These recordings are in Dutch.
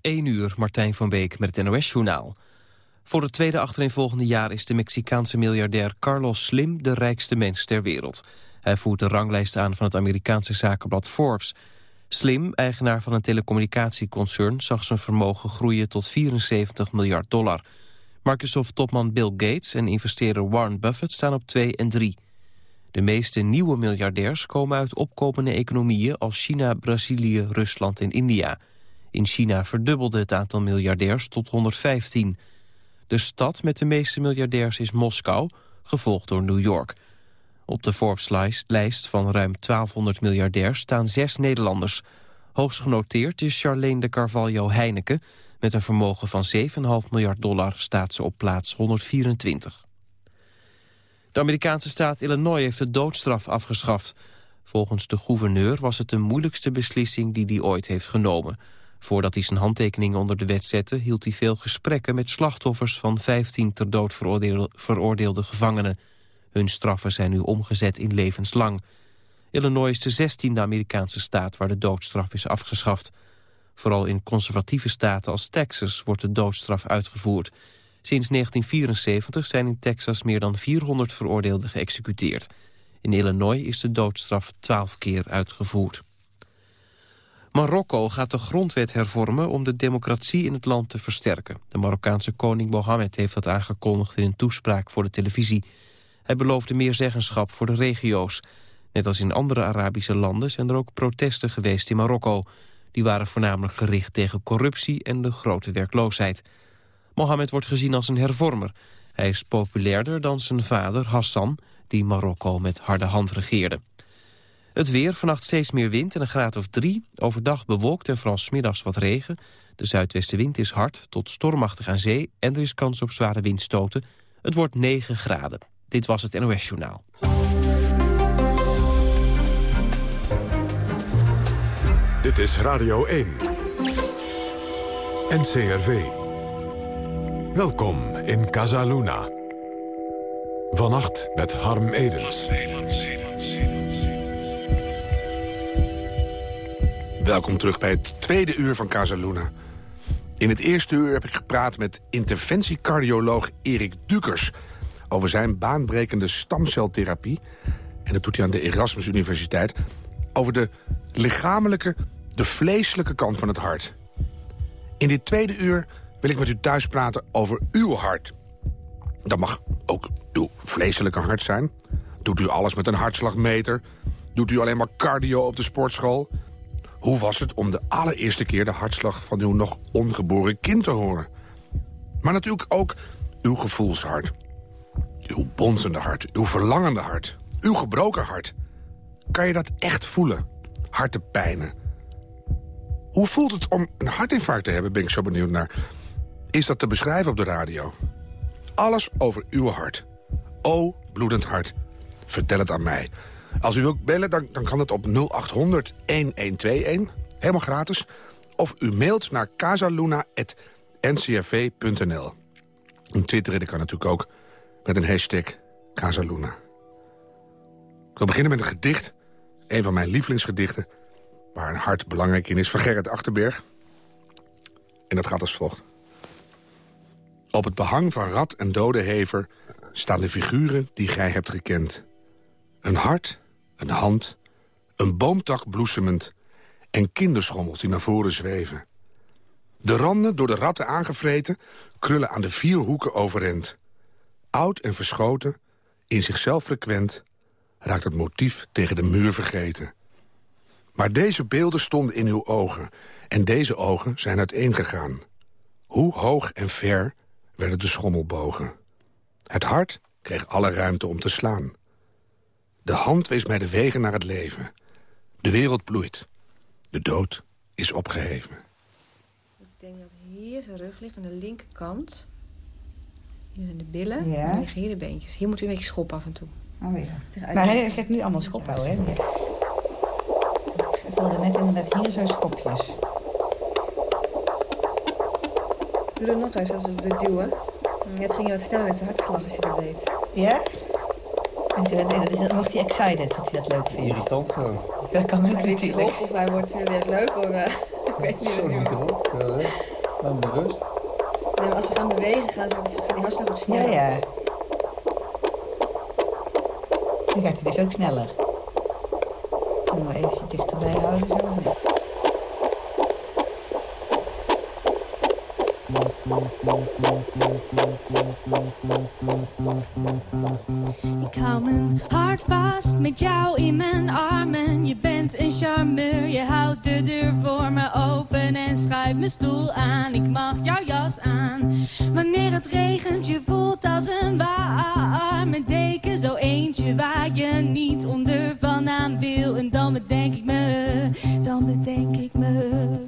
1 uur, Martijn van Beek met het NOS-journaal. Voor het tweede achtereenvolgende jaar is de Mexicaanse miljardair Carlos Slim de rijkste mens ter wereld. Hij voert de ranglijst aan van het Amerikaanse zakenblad Forbes. Slim, eigenaar van een telecommunicatieconcern, zag zijn vermogen groeien tot 74 miljard dollar. Microsoft-topman Bill Gates en investeerder Warren Buffett staan op 2 en 3. De meeste nieuwe miljardairs komen uit opkomende economieën als China, Brazilië, Rusland en India... In China verdubbelde het aantal miljardairs tot 115. De stad met de meeste miljardairs is Moskou, gevolgd door New York. Op de Forbes-lijst van ruim 1200 miljardairs staan zes Nederlanders. Hoogst genoteerd is Charlene de Carvalho Heineken... met een vermogen van 7,5 miljard dollar staat ze op plaats 124. De Amerikaanse staat Illinois heeft de doodstraf afgeschaft. Volgens de gouverneur was het de moeilijkste beslissing die hij ooit heeft genomen... Voordat hij zijn handtekeningen onder de wet zette... hield hij veel gesprekken met slachtoffers van 15 ter dood veroordeelde, veroordeelde gevangenen. Hun straffen zijn nu omgezet in levenslang. Illinois is de 16e Amerikaanse staat waar de doodstraf is afgeschaft. Vooral in conservatieve staten als Texas wordt de doodstraf uitgevoerd. Sinds 1974 zijn in Texas meer dan 400 veroordeelden geëxecuteerd. In Illinois is de doodstraf 12 keer uitgevoerd. Marokko gaat de grondwet hervormen om de democratie in het land te versterken. De Marokkaanse koning Mohammed heeft dat aangekondigd in een toespraak voor de televisie. Hij beloofde meer zeggenschap voor de regio's. Net als in andere Arabische landen zijn er ook protesten geweest in Marokko. Die waren voornamelijk gericht tegen corruptie en de grote werkloosheid. Mohammed wordt gezien als een hervormer. Hij is populairder dan zijn vader Hassan, die Marokko met harde hand regeerde. Het weer, vannacht steeds meer wind en een graad of drie. Overdag bewolkt en vooral smiddags wat regen. De zuidwestenwind is hard tot stormachtig aan zee... en er is kans op zware windstoten. Het wordt 9 graden. Dit was het NOS Journaal. Dit is Radio 1. NCRV. Welkom in Casaluna. Vannacht met Harm Edens. Welkom terug bij het tweede uur van Casaluna. In het eerste uur heb ik gepraat met interventiecardioloog Erik Dukers... over zijn baanbrekende stamceltherapie. En dat doet hij aan de Erasmus Universiteit. Over de lichamelijke, de vleeselijke kant van het hart. In dit tweede uur wil ik met u thuis praten over uw hart. Dat mag ook uw vleeselijke hart zijn. Doet u alles met een hartslagmeter? Doet u alleen maar cardio op de sportschool? Hoe was het om de allereerste keer de hartslag van uw nog ongeboren kind te horen? Maar natuurlijk ook uw gevoelshart. Uw bonzende hart, uw verlangende hart, uw gebroken hart. Kan je dat echt voelen? Hartepijnen. Hoe voelt het om een hartinfarct te hebben, ben ik zo benieuwd naar. Is dat te beschrijven op de radio? Alles over uw hart. O, bloedend hart. Vertel het aan mij. Als u wilt bellen, dan, kan het op 0800 1121. Helemaal gratis. Of u mailt naar casaluna.ncrv.nl. En twitteren kan natuurlijk ook met een hashtag Casaluna. Ik wil beginnen met een gedicht. Een van mijn lievelingsgedichten. Waar een hart belangrijk in is. Van Gerrit Achterberg. En dat gaat als volgt. Op het behang van rat en dodehever staan de figuren die gij hebt gekend. Een hart, een hand, een boomtak bloesemend... en kinderschommels die naar voren zweven. De randen, door de ratten aangevreten, krullen aan de vier hoeken overend. Oud en verschoten, in zichzelf frequent... raakt het motief tegen de muur vergeten. Maar deze beelden stonden in uw ogen... en deze ogen zijn uiteengegaan. Hoe hoog en ver werden de schommelbogen. Het hart kreeg alle ruimte om te slaan. De hand wees mij de wegen naar het leven. De wereld bloeit. De dood is opgeheven. Ik denk dat hier zijn rug ligt aan de linkerkant. Hier zijn de billen. Ja. En liggen hier de beentjes. Hier moet u een beetje schop af en toe. Oh ja. Maar hij gaat nu allemaal schop houden, hè? Ik wilde net inderdaad hier zo schopjes. Doe het nog eens, als we duwen. Het ging je wat sneller met zijn hartslag als je dat deed. Ja? En dan wordt hij excited dat hij dat leuk vindt. Irritant gewoon. Dat kan ook natuurlijk. Hij of hij wordt serieus leuk hoor. weet niet Zo hoe- niet erop. Ja, hè. Laat me rust. Nee, maar als ze gaan bewegen, gaan, ze, gaan die hartslag wat Ja, sneller. ja. Dan gaat hij dus ook sneller. Moet even dichterbij houden. Zo. Nee. Ik hou mijn hart vast met jou in mijn armen. Je bent een charmeur, je houdt de deur voor me open en schuift mijn stoel aan. Ik mag jouw jas aan. Wanneer het regent, je voelt als een warme deken. Zo eentje waar je niet onder vandaan wil. En dan bedenk ik me, dan bedenk ik me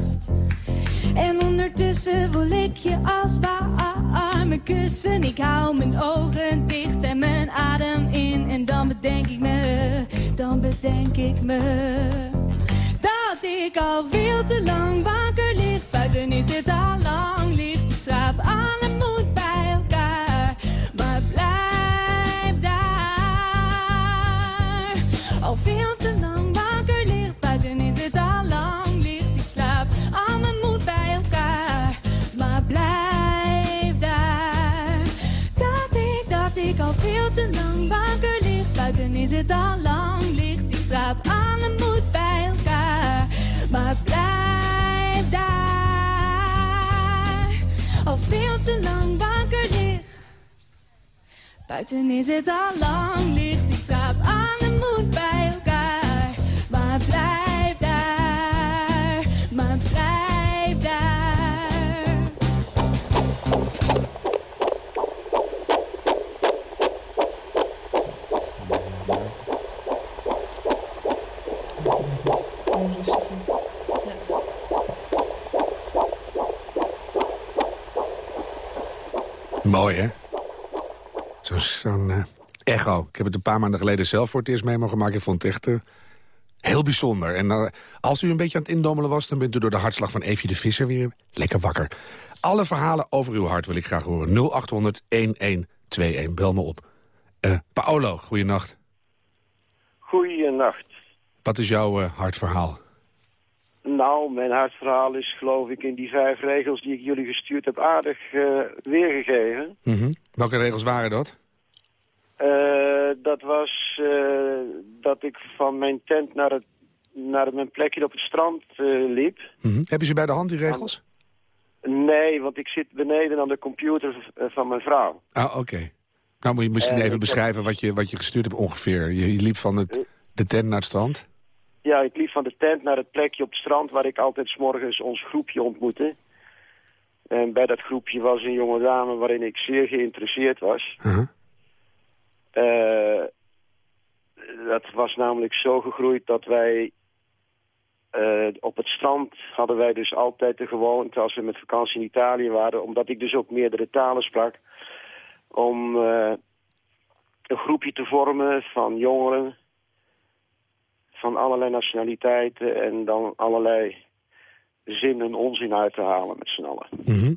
En ondertussen voel ik je als warme kussen. Ik hou mijn ogen dicht en mijn adem in. En dan bedenk ik me, dan bedenk ik me dat ik al veel te lang wakker lig. Buiten is het al lang licht. Ik slaap alle het al lang licht. Ik slaap alle moed bij elkaar, maar blijf daar. Al veel te lang wakker lig. Buiten is het al lang licht. Ik slaap alle moed bij elkaar, Mooi, hè? Zo'n eh, echo. Ik heb het een paar maanden geleden zelf voor het eerst mee mogen maken. Ik vond het echt eh, heel bijzonder. En eh, als u een beetje aan het indommelen was... dan bent u door de hartslag van Evie de Visser weer lekker wakker. Alle verhalen over uw hart wil ik graag horen. 0800-1121. Bel me op. Paolo, goeienacht. Goeienacht. Wat is jouw eh, hartverhaal? Nou, mijn hartverhaal is geloof ik in die vijf regels die ik jullie gestuurd heb aardig eh, weergegeven. Mhm. Welke regels waren dat? Eh, dat was dat ik van mijn tent naar, het, naar mijn plekje op het strand liep. Mhm. Heb je ze bij de hand, die regels? Nee, want ik zit beneden aan de computer van mijn vrouw. Ah, oké. Nou moet je misschien even heb- beschrijven wat je, wat je gestuurd hebt ongeveer. Je, je liep van het, de tent naar het strand. Ja, ik liep van de tent naar het plekje op het strand waar ik altijd 's morgens ons groepje ontmoette. En bij dat groepje was een jonge dame waarin ik zeer geïnteresseerd was. Uh-huh. Eh, dat was namelijk zo gegroeid dat wij eh, op het strand hadden wij dus altijd de gewoonte als we met vakantie in Italië waren, omdat ik dus ook meerdere talen sprak, om eh, een groepje te vormen van jongeren van allerlei nationaliteiten en dan allerlei zin en onzin uit te halen met z'n allen. Mhm.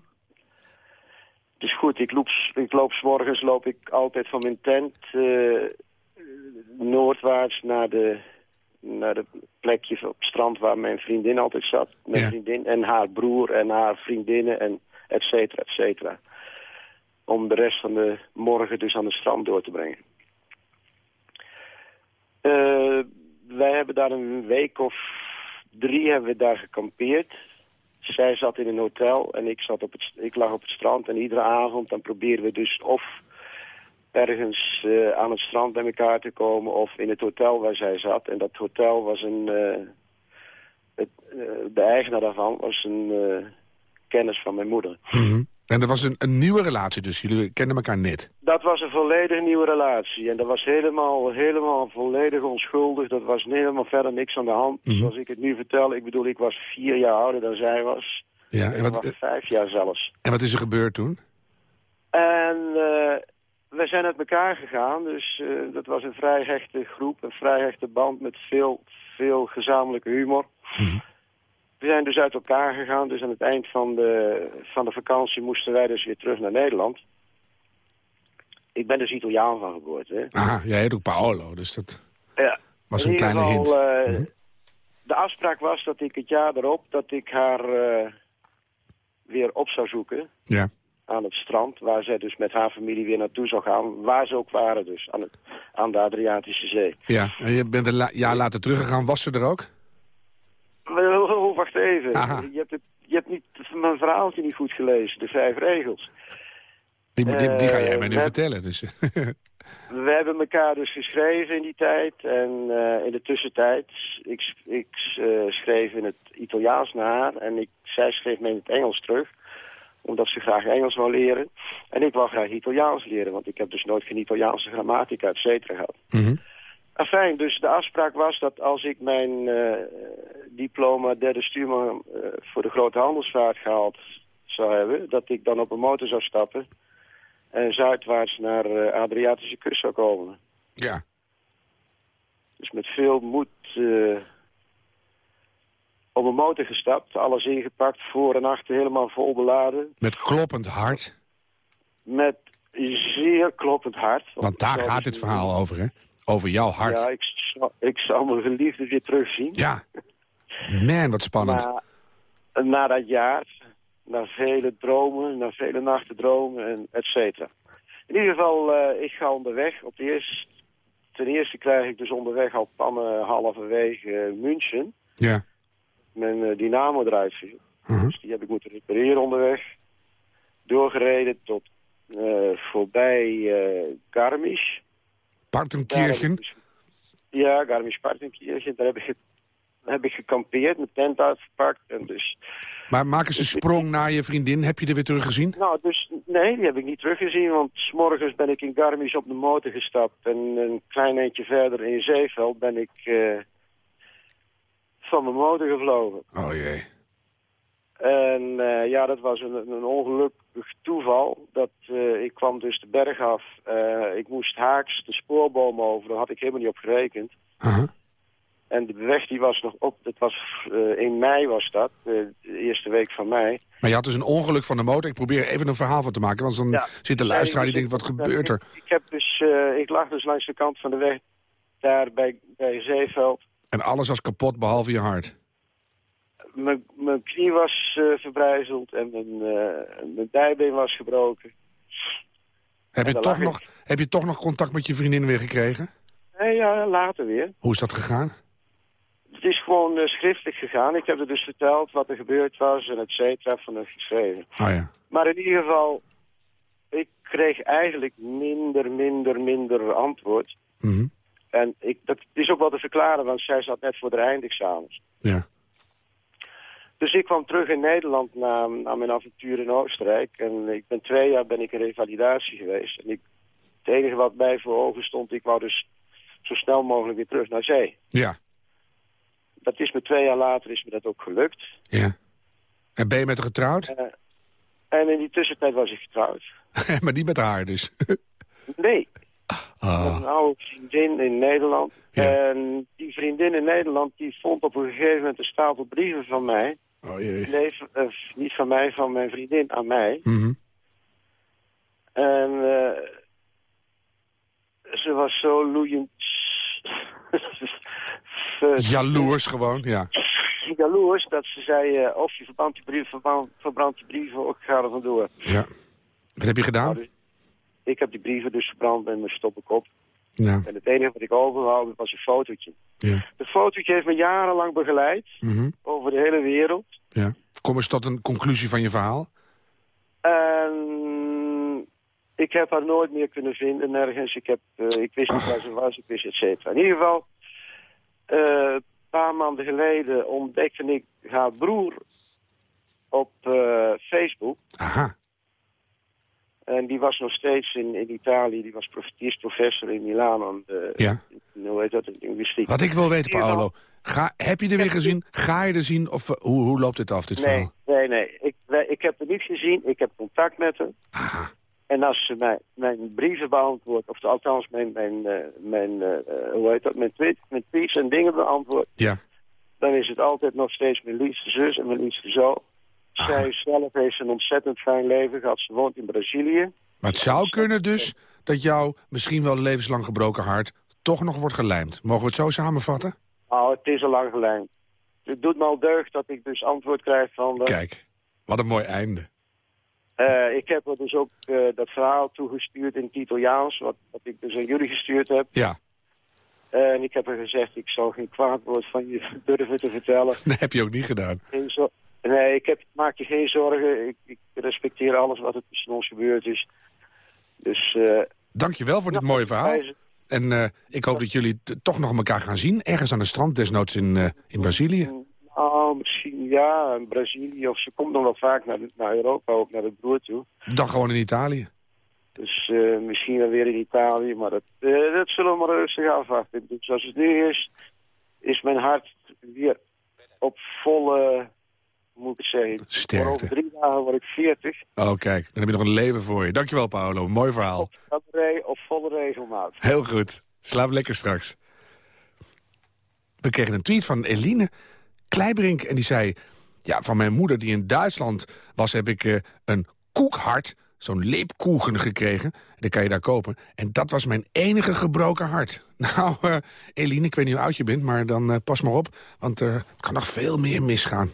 Dus goed, ik loop, ik loop 's morgens loop ik altijd van mijn tent eh, noordwaarts naar de, naar de plekje op het strand waar mijn vriendin altijd zat. Mijn Ja. vriendin en haar broer en haar vriendinnen en et cetera, et cetera. Om de rest van de morgen dus aan het strand door te brengen. Eh, wij hebben daar een week of drie hebben we daar gekampeerd. Zij zat in een hotel en ik, zat op het, ik lag op het strand. En iedere avond dan proberen we dus of ergens eh, aan het strand bij elkaar te komen... of in het hotel waar zij zat. En dat hotel was een... eh, eh, de eigenaar daarvan was een kennis van mijn moeder. Mhm. En er was een, een nieuwe relatie, dus jullie kenden elkaar net. Dat was een volledig nieuwe relatie. En dat was helemaal, helemaal volledig onschuldig. Dat was helemaal verder niks aan de hand. Mhm. Zoals ik het nu vertel. Ik bedoel, ik was vier jaar ouder dan zij was. Ja, en wat, was vijf jaar zelfs. en wat is er gebeurd toen? En eh we zijn uit elkaar gegaan. Dus eh, dat was een vrij hechte groep. Een vrij hechte band met veel, veel gezamenlijke humor. We zijn dus uit elkaar gegaan. Dus aan het eind van de, van de vakantie moesten wij dus weer terug naar Nederland. Ik ben dus Italiaan van geboorte. Aha, jij heet ook Paolo, dus dat Ja. was een kleine hint. eh, Mhm. De afspraak was dat ik het jaar erop dat ik haar eh, weer op zou zoeken Ja. aan het strand. Waar zij dus met haar familie weer naartoe zou gaan. Waar ze ook waren dus, aan, het, aan de Adriatische Zee. ja, en je bent een la- jaar later teruggegaan. Was ze er ook? Wacht even. Aha. Je hebt, het, je hebt niet, mijn verhaaltje niet goed gelezen, de vijf regels. Die, die, die ga jij Eh, mij nu vertellen. Dus. We hebben elkaar dus geschreven in die tijd. En eh, in de tussentijd, ik, ik eh, schreef in het Italiaans naar haar. En ik, zij schreef me in het Engels terug. Omdat ze graag Engels wou leren. En ik wou graag Italiaans leren. Want ik heb dus nooit geen Italiaanse grammatica, et cetera, gehad. Mhm. Enfin, dus de afspraak was dat als ik mijn diploma derde stuurman eh, voor de grote handelsvaart gehaald zou hebben, dat ik dan op een motor zou stappen en zuidwaarts naar de Adriatische kust zou komen. Ja. Dus met veel moed eh, op een motor gestapt, alles ingepakt, voor en achter helemaal vol beladen, Met kloppend hart. met zeer kloppend hart. Want daar gaat dit verhaal over, hè? Over jouw hart. Ja, ik zou, ik zou mijn geliefde weer terugzien. Ja. Man, wat spannend. Maar na dat jaar, na vele dromen, na vele nachten dromen, en et cetera. In ieder geval, eh, ik ga onderweg. Op de eerste, ten eerste krijg ik dus onderweg al pannen halverwege eh, München. Ja. Mijn eh, dynamo eruit viel. Mhm. Dus die heb ik moeten repareren onderweg. Doorgereden tot eh, voorbij eh Garmisch. Partenkirchen. dus- Ja, Garmisch-Partenkirchen. Daar heb ik, heb ik gekampeerd, mijn tent uitgepakt. En dus Maar maak eens een sprong naar je vriendin. Heb je er weer teruggezien? Nou, dus nee, die heb ik niet teruggezien, want s morgens ben ik in Garmisch op de motor gestapt en een klein eentje verder in Zeeveld ben ik eh, van mijn motor gevlogen. Oh jee. En eh, ja, dat was een, een ongelukkig toeval. Dat, eh, ik kwam dus de berg af. Ik moest haaks de spoorboom over. Daar had ik helemaal niet op gerekend. Aha. En de weg die was nog op. Dat was eh, in mei was dat. eh, de eerste week van mei. Maar je had dus een ongeluk van de motor. Ik probeer even een verhaal van te maken. Want dan Ja. zit de luisteraar die denkt, wat gebeurt er? Ik, ik heb dus, eh, ik lag dus langs de kant van de weg daar bij, bij Zeeveld. En alles was kapot, behalve je hart. Mijn, knie was verbrijzeld en mijn, dijbeen was gebroken. Heb je, toch nog, heb je toch nog contact met je vriendin weer gekregen? Nee, ja, later weer. Hoe is dat gegaan? Het is gewoon eh, schriftelijk gegaan. Ik heb er dus verteld wat er gebeurd was en et cetera van het geschreven. Oh ja. Maar in ieder geval, ik kreeg eigenlijk minder, minder, minder antwoord. Mhm. En ik, dat is ook wel te verklaren, want zij zat net voor de eindexamens. Ja. Dus ik kwam terug in Nederland na, na mijn avontuur in Oostenrijk. En ik ben twee jaar ben ik in revalidatie geweest. En ik, het enige wat mij voor ogen stond, ik wou dus zo snel mogelijk weer terug naar zee. Ja. Dat is me twee jaar later is me dat ook gelukt. Ja. En ben je met haar getrouwd? Eh, en in die tussentijd was ik getrouwd. maar niet met haar dus. Nee, met Ah. een oude vriendin in Nederland. Ja. En die vriendin in Nederland die vond op een gegeven moment een stapel brieven van mij. Oh jee. Nee, eh, niet van mij, van mijn vriendin aan mij. Mhm. En eh, ze was zo loeiend... Jaloers gewoon, ja. Jaloers dat ze zei, eh, of je verbrandt die brieven, verbrand, brieven, of ik ga er vandoor. ja. Wat heb je gedaan? Nou, dus ik heb die brieven dus verbrand met mijn stoppenkop. Ja. En het enige wat ik overhoud was een fotootje. Ja. Dat fotootje heeft me jarenlang begeleid, Mhm. over de hele wereld. ja. Kom eens tot een conclusie van je verhaal. En ik heb haar nooit meer kunnen vinden nergens. Ik, heb, eh, ik wist niet waar ze was, ik wist et cetera. In ieder geval, eh, een paar maanden geleden ontdekte ik haar broer op eh, Facebook. Aha. En die was nog steeds in, in Italië. Die, was prof, die is professor in Milaan aan de, Ja. in- hoe heet dat, in linguïstiek. Wat ik wil weten? Paolo. Ga, heb je er weer gezien? Ga je er zien? Of eh, hoe, hoe loopt dit af, dit Nee, verhaal? nee, nee. Ik, ik heb er niet gezien. Ik heb contact met hem. Aha. En als ze mijn, mijn brieven beantwoordt, of althans mijn, mijn, eh, mijn eh, eh, hoe heet dat, mijn, tweet, mijn tweets en dingen beantwoordt, Ja. dan is het altijd nog steeds mijn liefste zus en mijn liefste zo. Zij zelf heeft een ontzettend fijn leven gehad. Ze woont in Brazilië. Maar het zou kunnen dus dat jouw misschien wel levenslang gebroken hart... toch nog wordt gelijmd. Mogen we het zo samenvatten? Oh, het is al lang geleden. Het doet me al deugd dat ik dus antwoord krijg van... de- Kijk, wat een mooi einde. Eh, ik heb er dus ook eh, dat verhaal toegestuurd in het Italiaans, wat, wat ik dus aan jullie gestuurd heb. Ja, en ik heb er gezegd, ik zal geen kwaad woord van je durven te vertellen. dat heb je ook niet gedaan. Nee, ik heb, maak je geen zorgen. Ik, ik respecteer alles wat er tussen ons gebeurd is. Dus... eh Dankjewel voor dit mooie verhaal. En ik hoop dat jullie toch nog elkaar gaan zien. Ergens aan de strand, desnoods in, in Brazilië. Misschien ja, Brazilië. Of ze komt nog wel vaak naar, naar Europa, ook naar de broer toe. Dan gewoon in Italië. Dus eh, misschien wel weer in Italië, maar dat, eh, dat zullen we maar rustig afwachten. Dus zoals het nu is, is mijn hart weer op volle, moet ik het zeggen? Sterkte. Over drie dagen word ik 40. Oh, kijk, dan heb je nog een leven voor je. Dankjewel, Paolo. Mooi verhaal. Op, op volle regelmaat. Heel goed. Slaap lekker straks. We kregen een tweet van Eline Kleibrink en die zei... Ja, van mijn moeder die in Duitsland was, heb ik eh, een koekhart, zo'n leepkoegen gekregen. Dat kan je daar kopen. En dat was mijn enige gebroken hart. Nou, eh, Eline, ik weet niet hoe oud je bent, maar dan eh, pas maar op. Want er kan nog veel meer misgaan.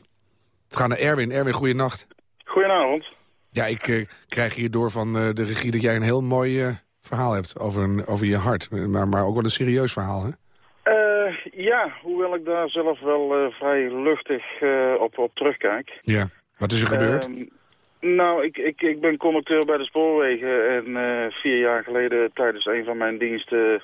We gaan naar Erwin. Erwin, goeienacht. Goedenavond. Ja, ik krijg hier door van de regie dat jij een heel mooi verhaal hebt over, een, over je hart. Maar, maar ook wel een serieus verhaal, hè? Ja, hoewel ik daar zelf wel eh, vrij luchtig eh, op, op terugkijk. Ja. Wat is er gebeurd? Ehm, nou, ik, ik, ik ben conducteur bij de spoorwegen en eh, vier jaar geleden tijdens een van mijn diensten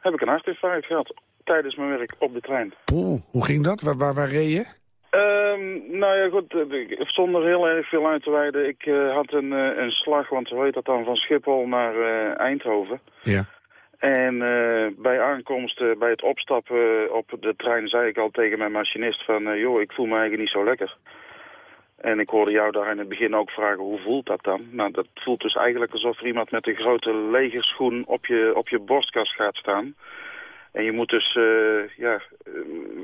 heb ik een hartinfarct gehad. Tijdens mijn werk op de trein. Poeh, hoe ging dat? Waar, waar, waar reed je? Ehm, nou ja, goed, zonder heel erg veel uit te wijden. Ik had een, een slag, want hoe heet dat dan, van Schiphol naar Eindhoven. Ja. En eh, bij aankomst, eh, bij het opstappen op de trein, zei ik al tegen mijn machinist van... eh, joh, ik voel me eigenlijk niet zo lekker. En ik hoorde jou daar in het begin ook vragen, hoe voelt dat dan? Nou, dat voelt dus eigenlijk alsof er iemand met een grote legerschoen op je, op je borstkas gaat staan. En je moet dus eh, ja, eh,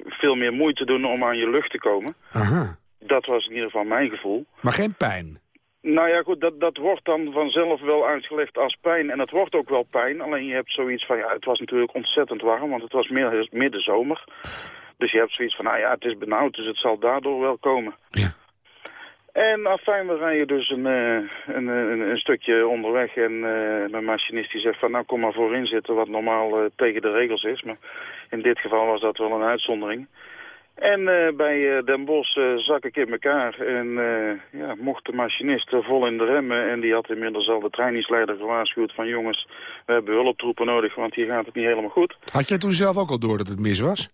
veel meer moeite doen om aan je lucht te komen. Aha. Dat was in ieder geval mijn gevoel. Maar geen pijn? Nou ja, goed, dat, dat wordt dan vanzelf wel uitgelegd als pijn. En het wordt ook wel pijn, alleen je hebt zoiets van... ja, het was natuurlijk ontzettend warm, want het was midden, middenzomer. Dus je hebt zoiets van, nou ja, het is benauwd, dus het zal daardoor wel komen. Ja. En afijn, we rijden dus een, eh, een, een, een stukje onderweg en eh, mijn machinist die zegt van nou kom maar voorin zitten wat normaal eh, tegen de regels is. Maar in dit geval was dat wel een uitzondering. En eh, bij eh, Den Bosch eh, zak ik in elkaar en ja, mocht de machinist vol in de remmen. En die had inmiddels al de trainingsleider gewaarschuwd van jongens, we hebben hulptroepen nodig, want hier gaat het niet helemaal goed. Had jij toen zelf ook al door dat het mis was?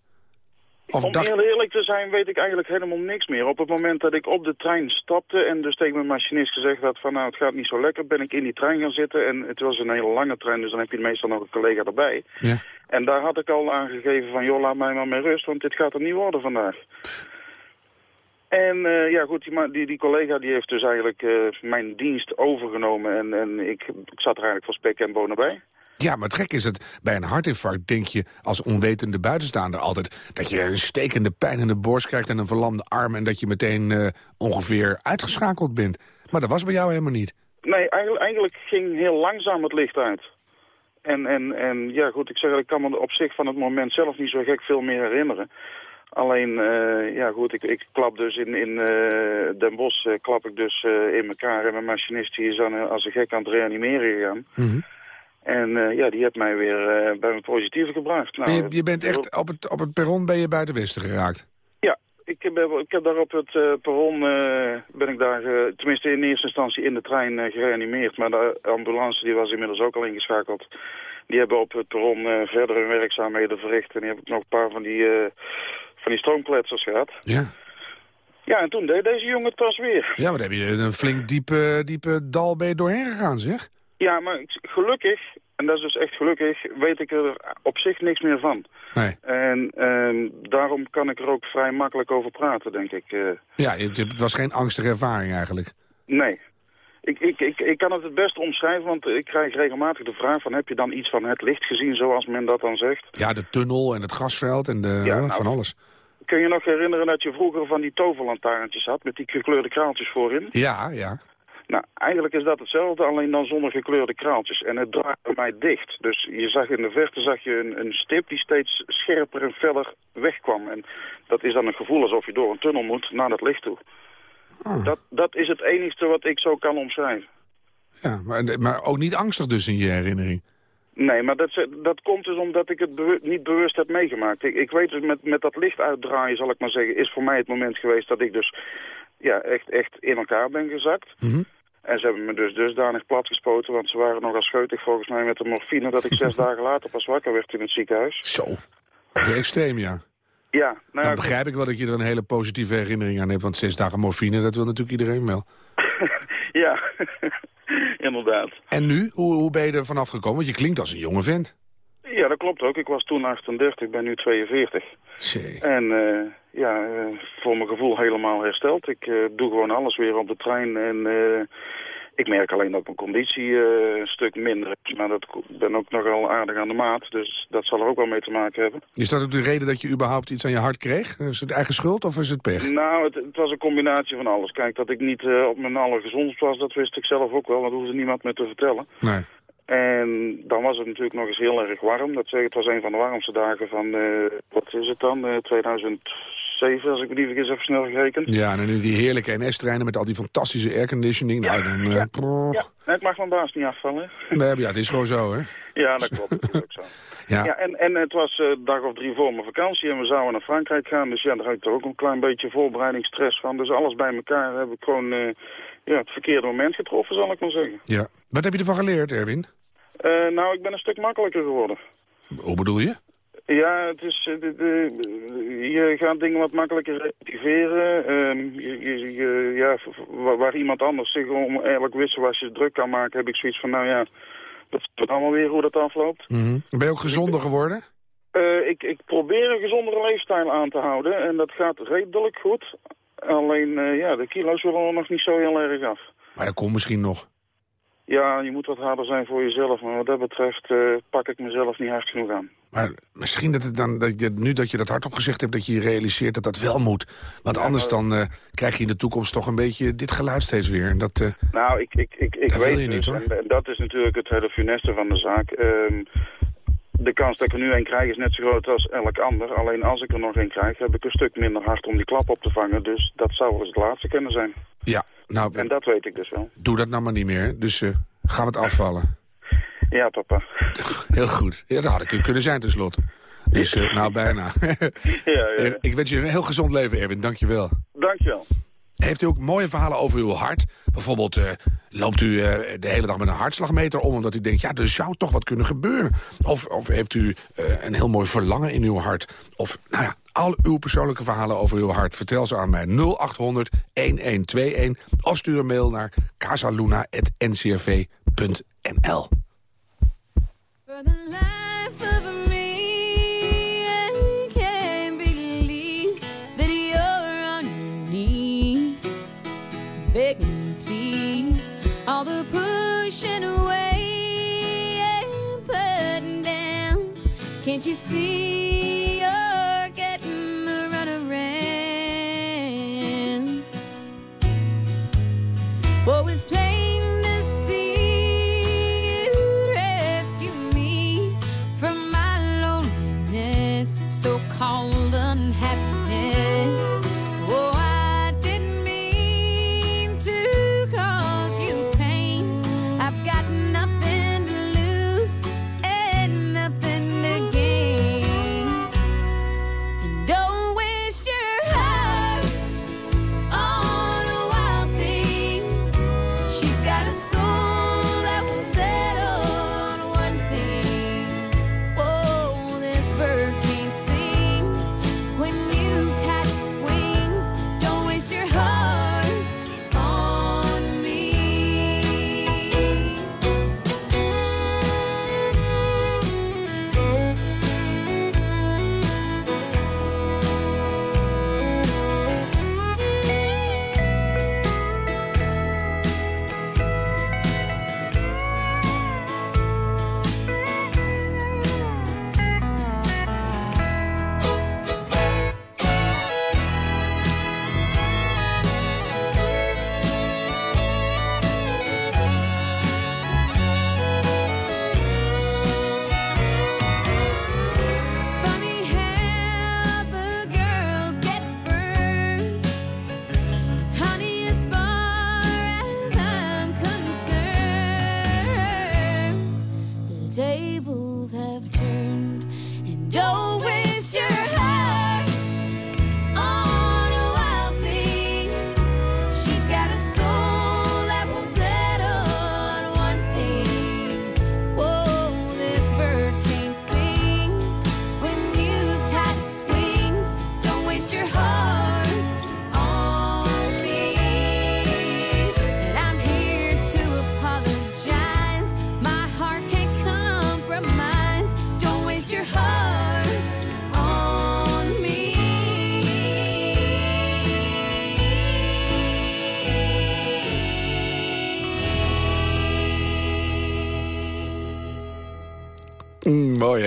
Of Om dacht... heel eerlijk te zijn weet ik eigenlijk helemaal niks meer. Op het moment dat ik op de trein stapte en dus tegen mijn machinist gezegd had van nou het gaat niet zo lekker, ben ik in die trein gaan zitten. En het was een hele lange trein, dus dan heb je meestal nog een collega erbij. Ja. En daar had ik al aangegeven van joh laat mij maar met rust, want dit gaat er niet worden vandaag. En eh, ja goed, die, die collega die heeft dus eigenlijk eh, mijn dienst overgenomen en, en ik, ik zat er eigenlijk voor spek en bonen bij. Ja, maar het gek is dat bij een hartinfarct denk je als onwetende buitenstaander altijd... dat je een stekende pijn in de borst krijgt en een verlamde arm... en dat je meteen eh, ongeveer uitgeschakeld bent. Maar dat was bij jou helemaal niet. Nee, eigenlijk, eigenlijk ging heel langzaam het licht uit. En, en, en ja, goed, ik zeg, ik kan me op zich van het moment zelf niet zo gek veel meer herinneren. Alleen, eh, ja goed, ik, ik klap dus in, in eh, Den Bosch, klap ik dus in elkaar. En mijn machinist die is aan, als een gek aan het reanimeren gegaan. Mhm. En eh, ja, die heeft mij weer eh, bij mijn positieve gebracht. Nou, Maar je, je bent echt op het, op het perron ben je buiten Westen geraakt. Ja, ik heb, ik heb daar op het eh, perron, eh, ben ik daar, tenminste in eerste instantie in de trein eh, gereanimeerd. Maar de ambulance die was inmiddels ook al ingeschakeld. Die hebben op het perron eh, verder hun werkzaamheden verricht. En die heb ik nog een paar van die, eh, van die stroomkletsers gehad. Ja. Ja, en toen deed deze jongen het pas weer. Ja, maar dan heb je een flink diepe, diepe dal ben je doorheen gegaan, zeg. Ja, maar gelukkig, en dat is dus echt gelukkig, weet ik er op zich niks meer van. Nee. En ehm, daarom kan ik er ook vrij makkelijk over praten, denk ik. eh. Ja, het was geen angstige ervaring eigenlijk. nee. Ik, ik, ik, ik kan het het best omschrijven, want ik krijg regelmatig de vraag van... heb je dan iets van het licht gezien, zoals men dat dan zegt? Ja, de tunnel en het gasveld en de, Ja, eh, nou, van alles. Kun je nog herinneren dat je vroeger van die toverlantaarntjes had... met die gekleurde kraaltjes voorin? Ja, ja. Nou, eigenlijk is dat hetzelfde, alleen dan zonder gekleurde kraaltjes. En het draait bij mij dicht. Dus je zag in de verte zag je een, een stip die steeds scherper en feller wegkwam. En dat is dan een gevoel alsof je door een tunnel moet naar dat licht toe. Ah. Dat, dat is het enigste wat ik zo kan omschrijven. ja maar, maar ook niet angstig dus in je herinnering. Nee, maar dat, dat komt dus omdat ik het niet bewust heb meegemaakt. Ik, ik weet dus met, met dat licht uitdraaien, zal ik maar zeggen, is voor mij het moment geweest dat ik dus ja, echt, echt in elkaar ben gezakt. Mhm. En ze hebben me dus dusdanig platgespoten, want ze waren nogal scheutig volgens mij met de morfine, dat ik zes dagen later pas wakker werd in het ziekenhuis. Zo. Dat extreem, ja. Ja, nou ja, Dan begrijp ik wel dat je er een hele positieve herinnering aan hebt. Want zes dagen morfine, dat wil natuurlijk iedereen wel. ja. inderdaad. En nu? Hoe, hoe ben je er vanaf gekomen? Want je klinkt als een jonge vent. Ja, dat klopt ook. Ik was toen 38, ik ben nu 42. Zee. En eh, ja, eh, voor mijn gevoel helemaal hersteld. Ik eh, doe gewoon alles weer op de trein en ik merk alleen dat mijn conditie een stuk minder is. Maar dat, ben ook nogal aardig aan de maat, dus dat zal er ook wel mee te maken hebben. Is dat ook de reden dat je überhaupt iets aan je hart kreeg? Is het eigen schuld of is het pech? Nou, het, het was een combinatie van alles. Kijk, dat ik niet op mijn allergezondst was, dat wist ik zelf ook wel. Dat hoefde niemand me te vertellen. Nee. En dan was het natuurlijk nog eens heel erg warm. Dat zeg, het was een van de warmste dagen van, eh, wat is het dan, Eh 2007, als ik me niet vergis, even snel gerekend. Ja, en in die heerlijke NS-treinen met al die fantastische airconditioning. Nou, dan... eh, ja. Ja, nee, ik mag mijn baas niet afvallen. Nee, ja, het is gewoon zo, hè? Ja, dat klopt. Dat is ook zo. Ja. Ja, en, en het was eh, een dag of drie voor mijn vakantie en we zouden naar Frankrijk gaan. Dus ja, daar had ik toch ook een klein beetje voorbereidingsstress van. Dus alles bij elkaar heb ik gewoon eh, ja, het verkeerde moment getroffen, zal ik maar zeggen. ja. Wat heb je ervan geleerd, Erwin? Eh, nou, ik ben een stuk makkelijker geworden. Hoe bedoel je? Ja, het is, eh, de, de- je gaat dingen wat makkelijker relativeren. Ehm, je, je, je- ja, waar, iemand anders zich om eigenlijk wisselwasjes druk kan maken, heb ik zoiets van, nou ja, dat is allemaal weer hoe dat afloopt. Mhm. Ben je ook gezonder geworden? Eh, ik, ik probeer een gezondere leefstijl aan te houden en dat gaat redelijk goed. Alleen, eh, ja, de kilo's willen er nog niet zo heel erg af. Maar dat komt misschien nog. Ja, je moet wat harder zijn voor jezelf, maar wat dat betreft eh, pak ik mezelf niet hard genoeg aan. Maar misschien dat het dan, dat je, nu dat je dat hardop gezegd hebt... dat je je realiseert dat dat wel moet. Want anders dan eh, krijg je in de toekomst toch een beetje dit geluid steeds weer. En dat, eh, Nou, ik, ik, ik, ik weet je niet, dus, hoor. en, en dat is natuurlijk het hele funeste van de zaak. Ehm, de kans dat ik er nu een krijg is net zo groot als elk ander. Alleen als ik er nog een krijg, heb ik een stuk minder hard om die klap op te vangen. Dus dat zou wel eens het laatste kunnen zijn. Ja, nou, En dat weet ik dus wel. doe dat nou maar niet meer. Dus eh, gaan we het afvallen. Ja, papa. Heel goed. Ja, dat had ik u kunnen zijn tenslotte. Dus, eh, nou, bijna. ja, ja. Eh, ik wens je een heel gezond leven, Erwin. Dank je wel. Dankjewel. Heeft u ook mooie verhalen over uw hart? Bijvoorbeeld eh, loopt u eh, de hele dag met een hartslagmeter om... omdat u denkt, ja, er zou toch wat kunnen gebeuren. Of, of heeft u eh, een heel mooi verlangen in uw hart? Of, nou ja, al uw persoonlijke verhalen over uw hart... vertel ze aan mij. 0800-1121... of stuur een mail naar casaluna.ncrv.nl. Can't you see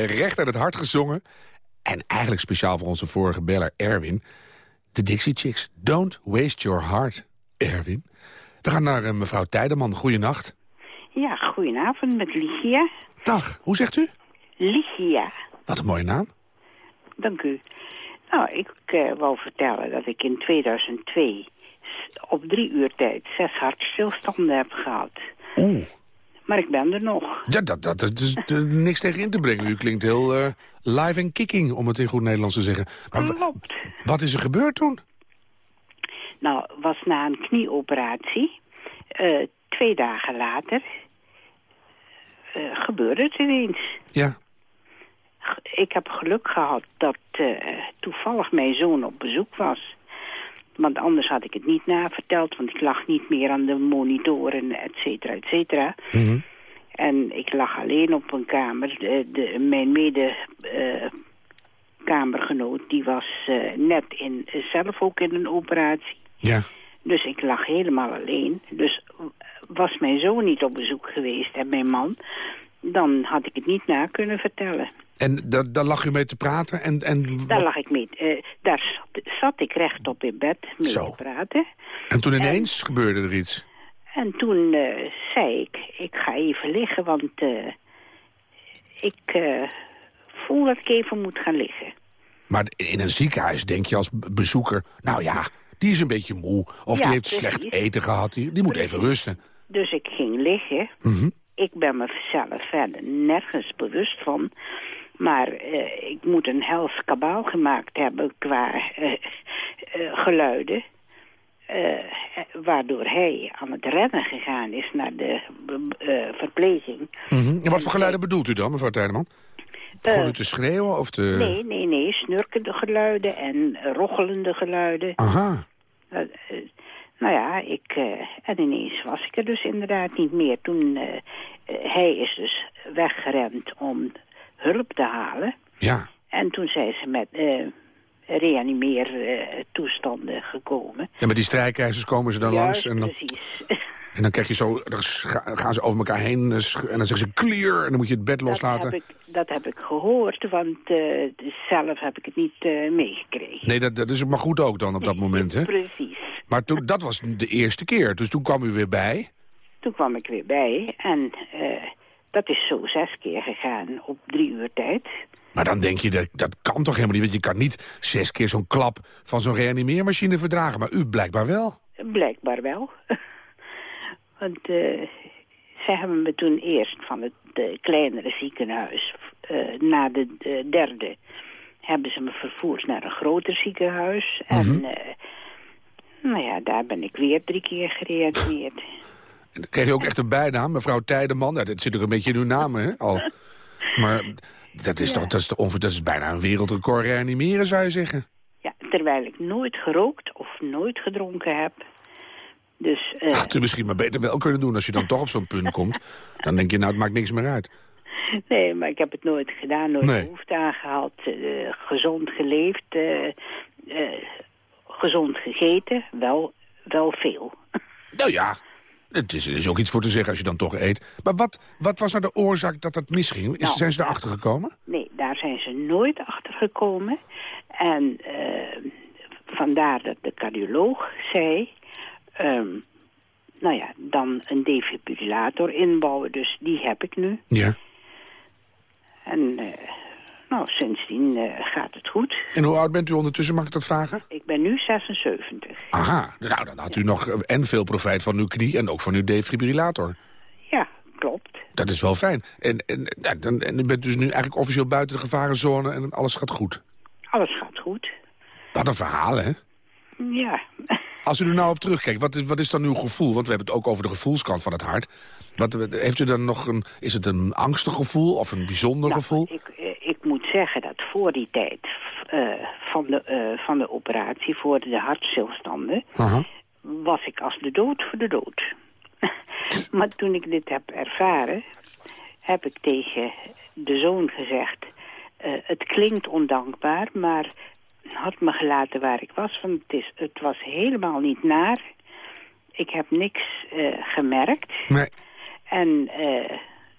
recht uit het hart gezongen. En eigenlijk speciaal voor onze vorige beller Erwin. De Dixie Chicks. Don't waste your heart, Erwin. We gaan naar eh, mevrouw Tijdeman. Goeienacht. Ja, goedenavond met Ligia. Dag, hoe zegt u? Ligia, Wat een mooie naam. dank u. Nou, ik eh, wou vertellen dat ik in 2002 s- op drie uur tijd zes hartstilstanden heb gehad. Oeh. Maar ik ben er nog. Ja, dat, dat, dat is er niks tegen in te brengen. U klinkt heel eh, live en kicking, om het in goed Nederlands te zeggen. Maar Klopt. wat is er gebeurd toen? Nou, was na een knieoperatie. eh, twee dagen later eh, gebeurde het ineens. Ja. Ik heb geluk gehad dat eh, toevallig mijn zoon op bezoek was. Want anders had ik het niet naverteld, want ik lag niet meer aan de monitoren, et cetera, et cetera. Mhm. En ik lag alleen op een kamer. De, de, mijn mede kamergenoot, die was eh, net in, zelf ook in een operatie. Ja. Dus ik lag helemaal alleen. Dus was mijn zoon niet op bezoek geweest en mijn man... dan had ik het niet na kunnen vertellen. En da- daar lag u mee te praten en... en Daar lag ik mee. eh, daar zat, ik rechtop in bed mee Zo. te praten. En toen ineens gebeurde er iets. En toen eh, zei ik, ik ga even liggen, want eh, ik voel dat ik even moet gaan liggen. Maar in een ziekenhuis denk je als be- bezoeker... nou ja, die is een beetje moe. Of Ja, die heeft precies. slecht eten gehad. Die, die moet even rusten. Dus ik ging liggen. Mhm. Ik ben mezelf verder nergens bewust van. Maar eh, ik moet een hels kabaal gemaakt hebben qua eh, eh, geluiden. waardoor hij aan het rennen gegaan is naar de verpleging. Mhm. En wat voor geluiden bedoelt u dan, mevrouw Tijdeman? Gewoon u te schreeuwen of te... Nee, nee, nee, snurkende geluiden en rochelende geluiden. Aha. Nou ja, ik, en ineens was ik er dus inderdaad niet meer. Toen, hij is dus weggerend om hulp te halen. Ja. En toen zijn ze met eh reanimeertoestanden gekomen. En met die strijkijzers komen ze dan langs. En dan, precies. en dan krijg je zo... Dan gaan ze over elkaar heen en dan zeggen ze clear. En dan moet je het bed loslaten. Dat heb ik, dat heb ik gehoord, want eh, zelf heb ik het niet eh, meegekregen. Nee, dat, dat is maar goed ook dan op dat moment, hè? Precies. Maar toen, dat was de eerste keer. Dus toen kwam u weer bij. Toen kwam ik weer bij en dat is zo zes keer gegaan op drie uur tijd. Maar dan denk je, dat, dat kan toch helemaal niet? Want je kan niet zes keer zo'n klap van zo'n reanimeermachine verdragen. Maar u blijkbaar wel. Blijkbaar wel. Want eh, ze hebben me toen eerst van het eh, kleinere ziekenhuis... eh na de derde hebben ze me vervoerd naar een groter ziekenhuis. En eh, nou ja, daar ben ik weer drie keer gereanimeerd. En dan kreeg je ook echt een bijnaam, mevrouw Tijdeman. Ja, dat zit ook een beetje in uw naam, hè? Al. Maar dat is, toch, dat, is dat is bijna een wereldrecord reanimeren, zou je zeggen. Ja, terwijl ik nooit gerookt of nooit gedronken heb. Dus eh, Had u misschien maar beter wel kunnen doen als je dan toch op zo'n punt komt. Dan denk je, nou, het maakt niks meer uit. nee, maar ik heb het nooit gedaan, nooit Nee. behoefte aangehad. eh, gezond geleefd, eh, gezond gegeten, wel, wel veel. Nou ja, het is, er is ook iets voor te zeggen als je dan toch eet. Maar wat, wat was nou de oorzaak dat dat misging? Is, Nou, zijn ze erachter gekomen? Nee, daar zijn ze nooit achter gekomen. En eh, vandaar dat de cardioloog zei... ehm, nou ja, dan een defibrillator inbouwen. Dus die heb ik nu. Ja. En eh, nou, sindsdien eh, gaat het goed. En hoe oud bent u ondertussen, mag ik dat vragen? Ik ben nu 76. Aha, nou dan had u nog eh, en veel profijt van uw knie en ook van uw defibrillator. Ja, klopt. Dat is wel fijn. En, en, en u bent dus nu eigenlijk officieel buiten de gevarenzone en alles gaat goed. Alles gaat goed. Wat een verhaal, hè? Ja. Als u er nou op terugkijkt, wat is, wat is dan uw gevoel? Want we hebben het ook over de gevoelskant van het hart. Wat, heeft u dan nog een, is het een angstig gevoel of een bijzonder Nou, gevoel? Eh, ik moet zeggen dat voor die tijd eh, van, de, eh, van de operatie, voor de hartstilstanden, was ik als de dood voor de dood. maar toen ik dit heb ervaren, heb ik tegen de zoon gezegd... eh, het klinkt ondankbaar, maar had me gelaten waar ik was. Want het, is, het was helemaal niet naar. Ik heb niks gemerkt. Nee. En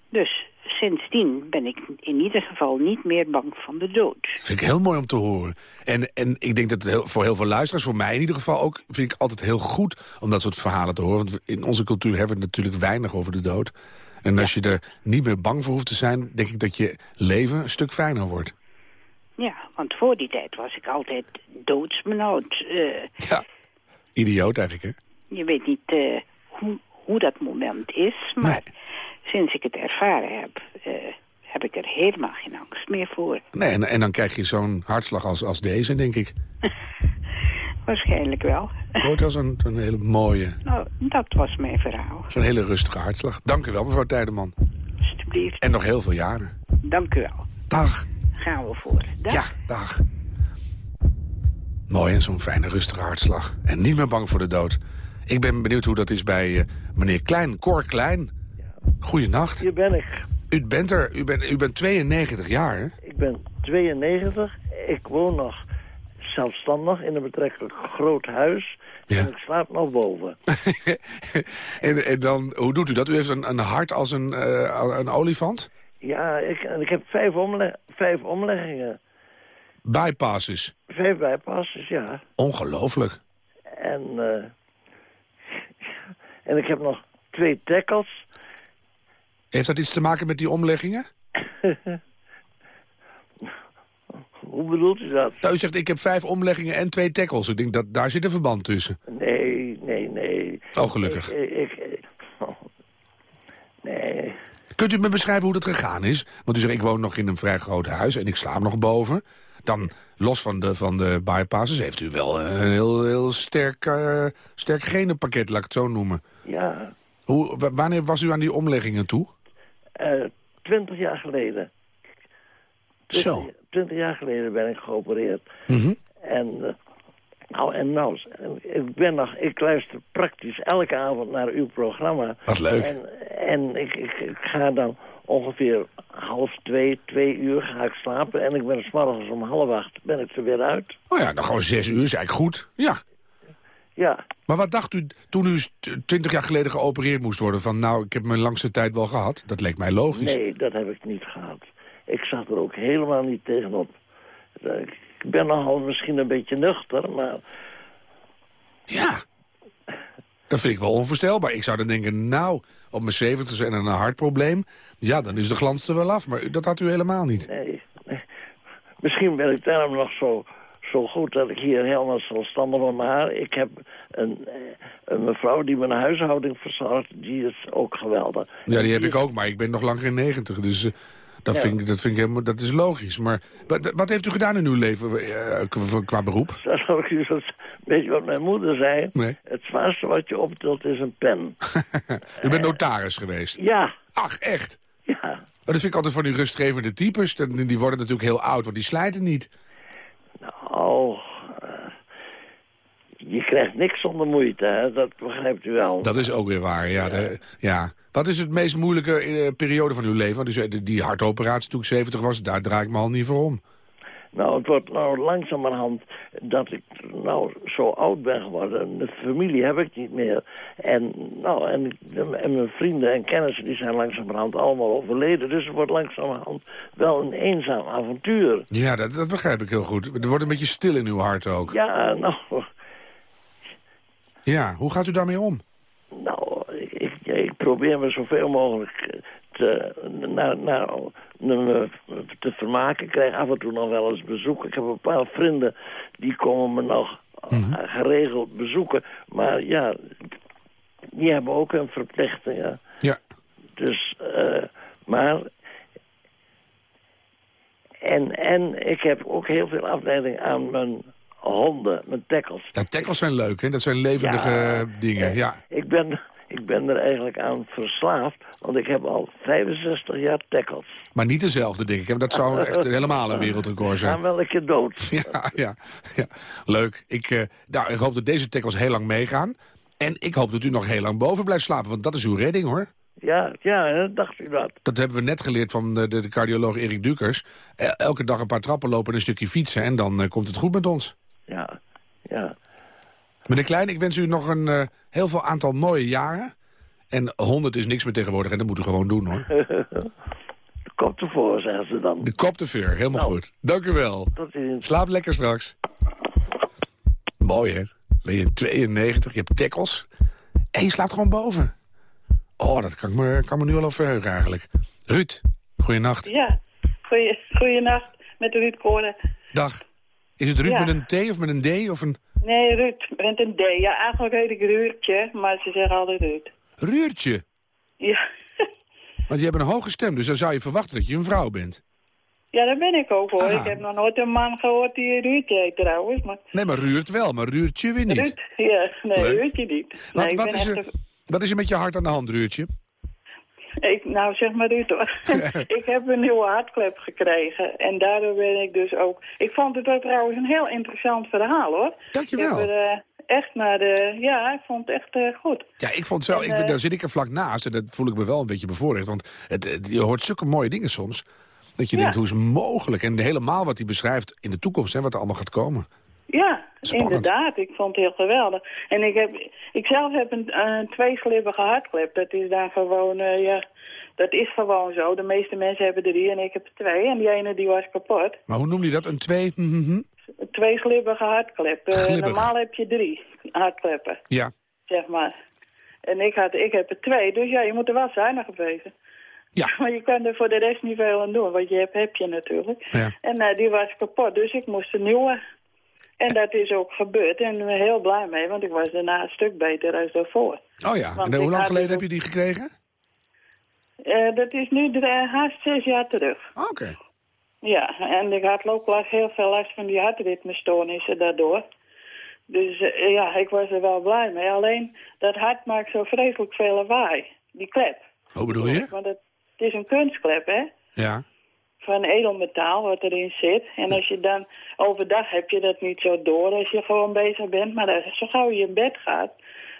dus sindsdien ben ik in ieder geval niet meer bang van de dood. Vind ik heel mooi om te horen. En, en ik denk dat het heel, voor heel veel luisteraars, voor mij in ieder geval ook... vind ik altijd heel goed om dat soort verhalen te horen. Want in onze cultuur hebben we het natuurlijk weinig over de dood. En als je er niet meer bang voor hoeft te zijn... denk ik dat je leven een stuk fijner wordt. Ja, want voor die tijd was ik altijd doodsbenauwd. Eh, Ja, idioot eigenlijk, hè? je weet niet eh, hoe, hoe dat moment is, maar sinds ik het ervaren heb, eh, heb ik er helemaal geen angst meer voor. Nee, en, en dan krijg je zo'n hartslag als, als deze, denk ik. Waarschijnlijk wel. Hoort als een, een hele mooie, Nou, dat was mijn verhaal. zo'n hele rustige hartslag. Dank u wel, mevrouw Tijdeman. Alsjeblieft. En nog heel veel jaren. Dank u wel. Dag. Gaan we voor. Dag. Ja, dag. Mooi, en zo'n fijne, rustige hartslag. En niet meer bang voor de dood. Ik ben benieuwd hoe dat is bij eh, meneer Klein, Cor Klein. Goeienacht. Hier ben ik. U bent er, u bent, u bent 92 jaar, hè? Ik ben 92. Ik woon nog zelfstandig in een betrekkelijk groot huis. En ik slaap nog boven. en, en dan, hoe doet u dat? U heeft een, een hart als een, eh, een olifant? Ja, ik, en ik heb vijf, omle vijf omleggingen. Bypasses. Vijf bijpasses, ja. Ongelooflijk. En, eh, en ik heb nog twee tackles. Heeft dat iets te maken met die omleggingen? Hoe bedoelt u dat? Nou, u zegt, ik heb vijf omleggingen en twee tackles. Ik denk, dat daar zit een verband tussen. Nee, nee, nee. Oh, gelukkig. Ik, oh. nee. Kunt u me beschrijven hoe dat gegaan is? Want u zegt, ik woon nog in een vrij groot huis en ik slaap nog boven. Dan, los van de, van de bypasses, heeft u wel een heel, heel sterk, eh sterk genenpakket, laat ik het zo noemen. Ja, Hoe, wa- wanneer was u aan die omleggingen toe? Eh, twintig jaar geleden. Zo. Twintig jaar geleden ben ik geopereerd. Mhm. En, eh, nou, en nou, ik ben nog, ik luister praktisch elke avond naar uw programma. Wat leuk. En, en ik, ik, ik ga dan ongeveer half twee, twee uur ga ik slapen. En ik ben 's morgens om half acht ben ik er weer uit. Oh ja, dan gewoon zes uur is eigenlijk goed. Ja. Ja, Maar wat dacht u toen u twintig jaar geleden geopereerd moest worden? Van nou, ik heb mijn langste tijd wel gehad. Dat leek mij logisch. nee, dat heb ik niet gehad. Ik zat er ook helemaal niet tegenop. Eh, Ik ben nogal misschien een beetje nuchter, maar Ja. Dat vind ik wel onvoorstelbaar. Ik zou dan denken, nou, op mijn zeventigste en een hartprobleem... ja, dan is de glans er wel af. Maar dat had u helemaal niet. nee, nee. Misschien ben ik daarom nog zo, zo goed dat ik hier helemaal zelfstandig van maar Ik heb een, eh, een mevrouw die mijn huishouding verzorgt, die is ook geweldig. Ja, die heb ik ook, maar ik ben nog lang geen negentig. Dus eh, dat, Ja. vind ik, dat vind ik helemaal, dat is logisch. Maar wat, wat heeft u gedaan in uw leven eh, qua, beroep? Dat is Weet je wat mijn moeder zei? Nee. Het zwaarste wat je optilt is een pen. U bent notaris geweest. Ja, Ach, echt? ja. Maar dat vind ik altijd van die rustgevende types. Die worden natuurlijk heel oud, want die slijten niet. Nou, eh, je krijgt niks zonder moeite, hè? dat begrijpt u wel. Dat is ook weer waar, ja. ja. Wat is het meest moeilijke eh, periode van uw leven? Die- die hartoperatie toen ik 70 was, daar draai ik me al niet voor om. Nou, het wordt nou langzamerhand dat ik nou zo oud ben geworden. De familie heb ik niet meer. En, nou, en, en mijn vrienden en kennissen die zijn langzamerhand allemaal overleden. Dus het wordt langzamerhand wel een eenzaam avontuur. Ja, dat, dat begrijp ik heel goed. Er wordt een beetje stil in uw hart ook. Ja, nou, Ja, hoe gaat u daarmee om? nou ik, ik, ik probeer me zoveel mogelijk te, naar me te vermaken. Ik krijg af en toe nog wel eens bezoek. Ik heb een paar vrienden die komen me nog Mhm. geregeld bezoeken. Maar ja, die hebben ook een verplichting. Ja. Ja. Dus, eh, maar... En, en ik heb ook heel veel afleiding aan mijn honden, mijn tackles. Ja, tackles zijn leuk, hè? Dat zijn levendige Ja. eh, dingen, ja. Ik ben, ik ben er eigenlijk aan verslaafd, want ik heb al 65 jaar tackles. Maar niet dezelfde, denk ik. Dat zou echt helemaal een wereldrecord Gaan zijn. wel een keer dood. Ja, ja, ja. Leuk. Ik, eh, nou, ik hoop dat deze tackles heel lang meegaan. En ik hoop dat u nog heel lang boven blijft slapen, want dat is uw redding, hoor. Ja, ja, dacht u dat? Dat hebben we net geleerd van de, de, de cardioloog Erik Dukers. Eh, elke dag een paar trappen lopen en een stukje fietsen... en dan eh, komt het goed met ons. Ja, ja. Meneer Klein, ik wens u nog een eh, heel veel aantal mooie jaren. En 100 is niks meer tegenwoordig en dat moet u gewoon doen, hoor. kop ervoor, zeggen ze dan. De kop de veur, helemaal Nou. goed. Dank u wel. Tot ziens. Slaap lekker straks. Mooi, hè? Ben je 92, je hebt tackles. En je slaapt gewoon boven. Oh, dat kan ik me, kan me nu al op verheugen eigenlijk. Ruud, goeienacht. Ja, goeie, goeienacht met Ruud Koren. Dag. Is het Ruud Ja. met een T of met een D of een Nee, Ruud, met een D. Ja, eigenlijk heet ik Ruurtje, maar ze zeggen altijd Ruud. Ruurtje? Ja. Want je hebt een hoge stem, dus dan zou je verwachten dat je een vrouw bent. ja, dat ben ik ook hoor. Ah. Ik heb nog nooit een man gehoord die Ruurtje heet trouwens. Maar Nee, maar Ruurt wel, maar Ruurtje weer niet. Ruud, ja, nee, Leuk. Ruurtje niet. Wat, wat, is er, wat is er met je hart aan de hand, Ruurtje? ik, nou, zeg maar Ruud hoor. ik heb een nieuwe hartklep gekregen. En daardoor ben ik dus ook... Ik vond het ook trouwens een heel interessant verhaal hoor. Dankjewel. Ik heb er echt naar de... Ja, ik vond het echt eh, goed. Ja, ik vond zo, En, ik, eh, daar zit ik er vlak naast en dat voel ik me wel een beetje bevoorrecht. Want het, het- je hoort zulke mooie dingen soms. Dat je Ja. denkt, hoe is het mogelijk? En helemaal wat hij beschrijft in de toekomst, hè, wat er allemaal gaat komen. Ja, Spannend. inderdaad. Ik vond het heel geweldig. En ik, heb, ik zelf heb een, een tweeslibbige hartklep. Dat is dan gewoon, eh, ja, dat is gewoon zo. De meeste mensen hebben er drie en ik heb twee. En die ene die was kapot. Maar hoe noem je dat? Een twee? Een tweeslibbige hartklep. Eh, normaal heb je drie hartkleppen, Ja. zeg maar. En ik, had, ik heb er twee, dus ja, je moet er wel zuinig op wezen. Ja. Maar je kan er voor de rest niet veel aan doen, want je hebt, heb je natuurlijk. Ja. En eh, die was kapot, dus ik moest een nieuwe. En dat is ook gebeurd en ik ben heel blij mee, want ik was daarna een stuk beter dan daarvoor. Oh ja, Want en hoe ik lang geleden dus heb je die gekregen? Eh, dat is nu drie- haast zes jaar terug. Oké. Ja, en ik had ook heel veel last van die hartritmestoornissen daardoor. Dus eh, ja, ik was er wel blij mee. Alleen, dat hart maakt zo vreselijk veel lawaai. Die klep. Hoe bedoel je? Want het, het is een kunstklep, hè? Ja. Van edelmetaal wat erin zit. En als je dan overdag heb je dat niet zo door als je gewoon bezig bent. Maar als, zo gauw je in bed gaat,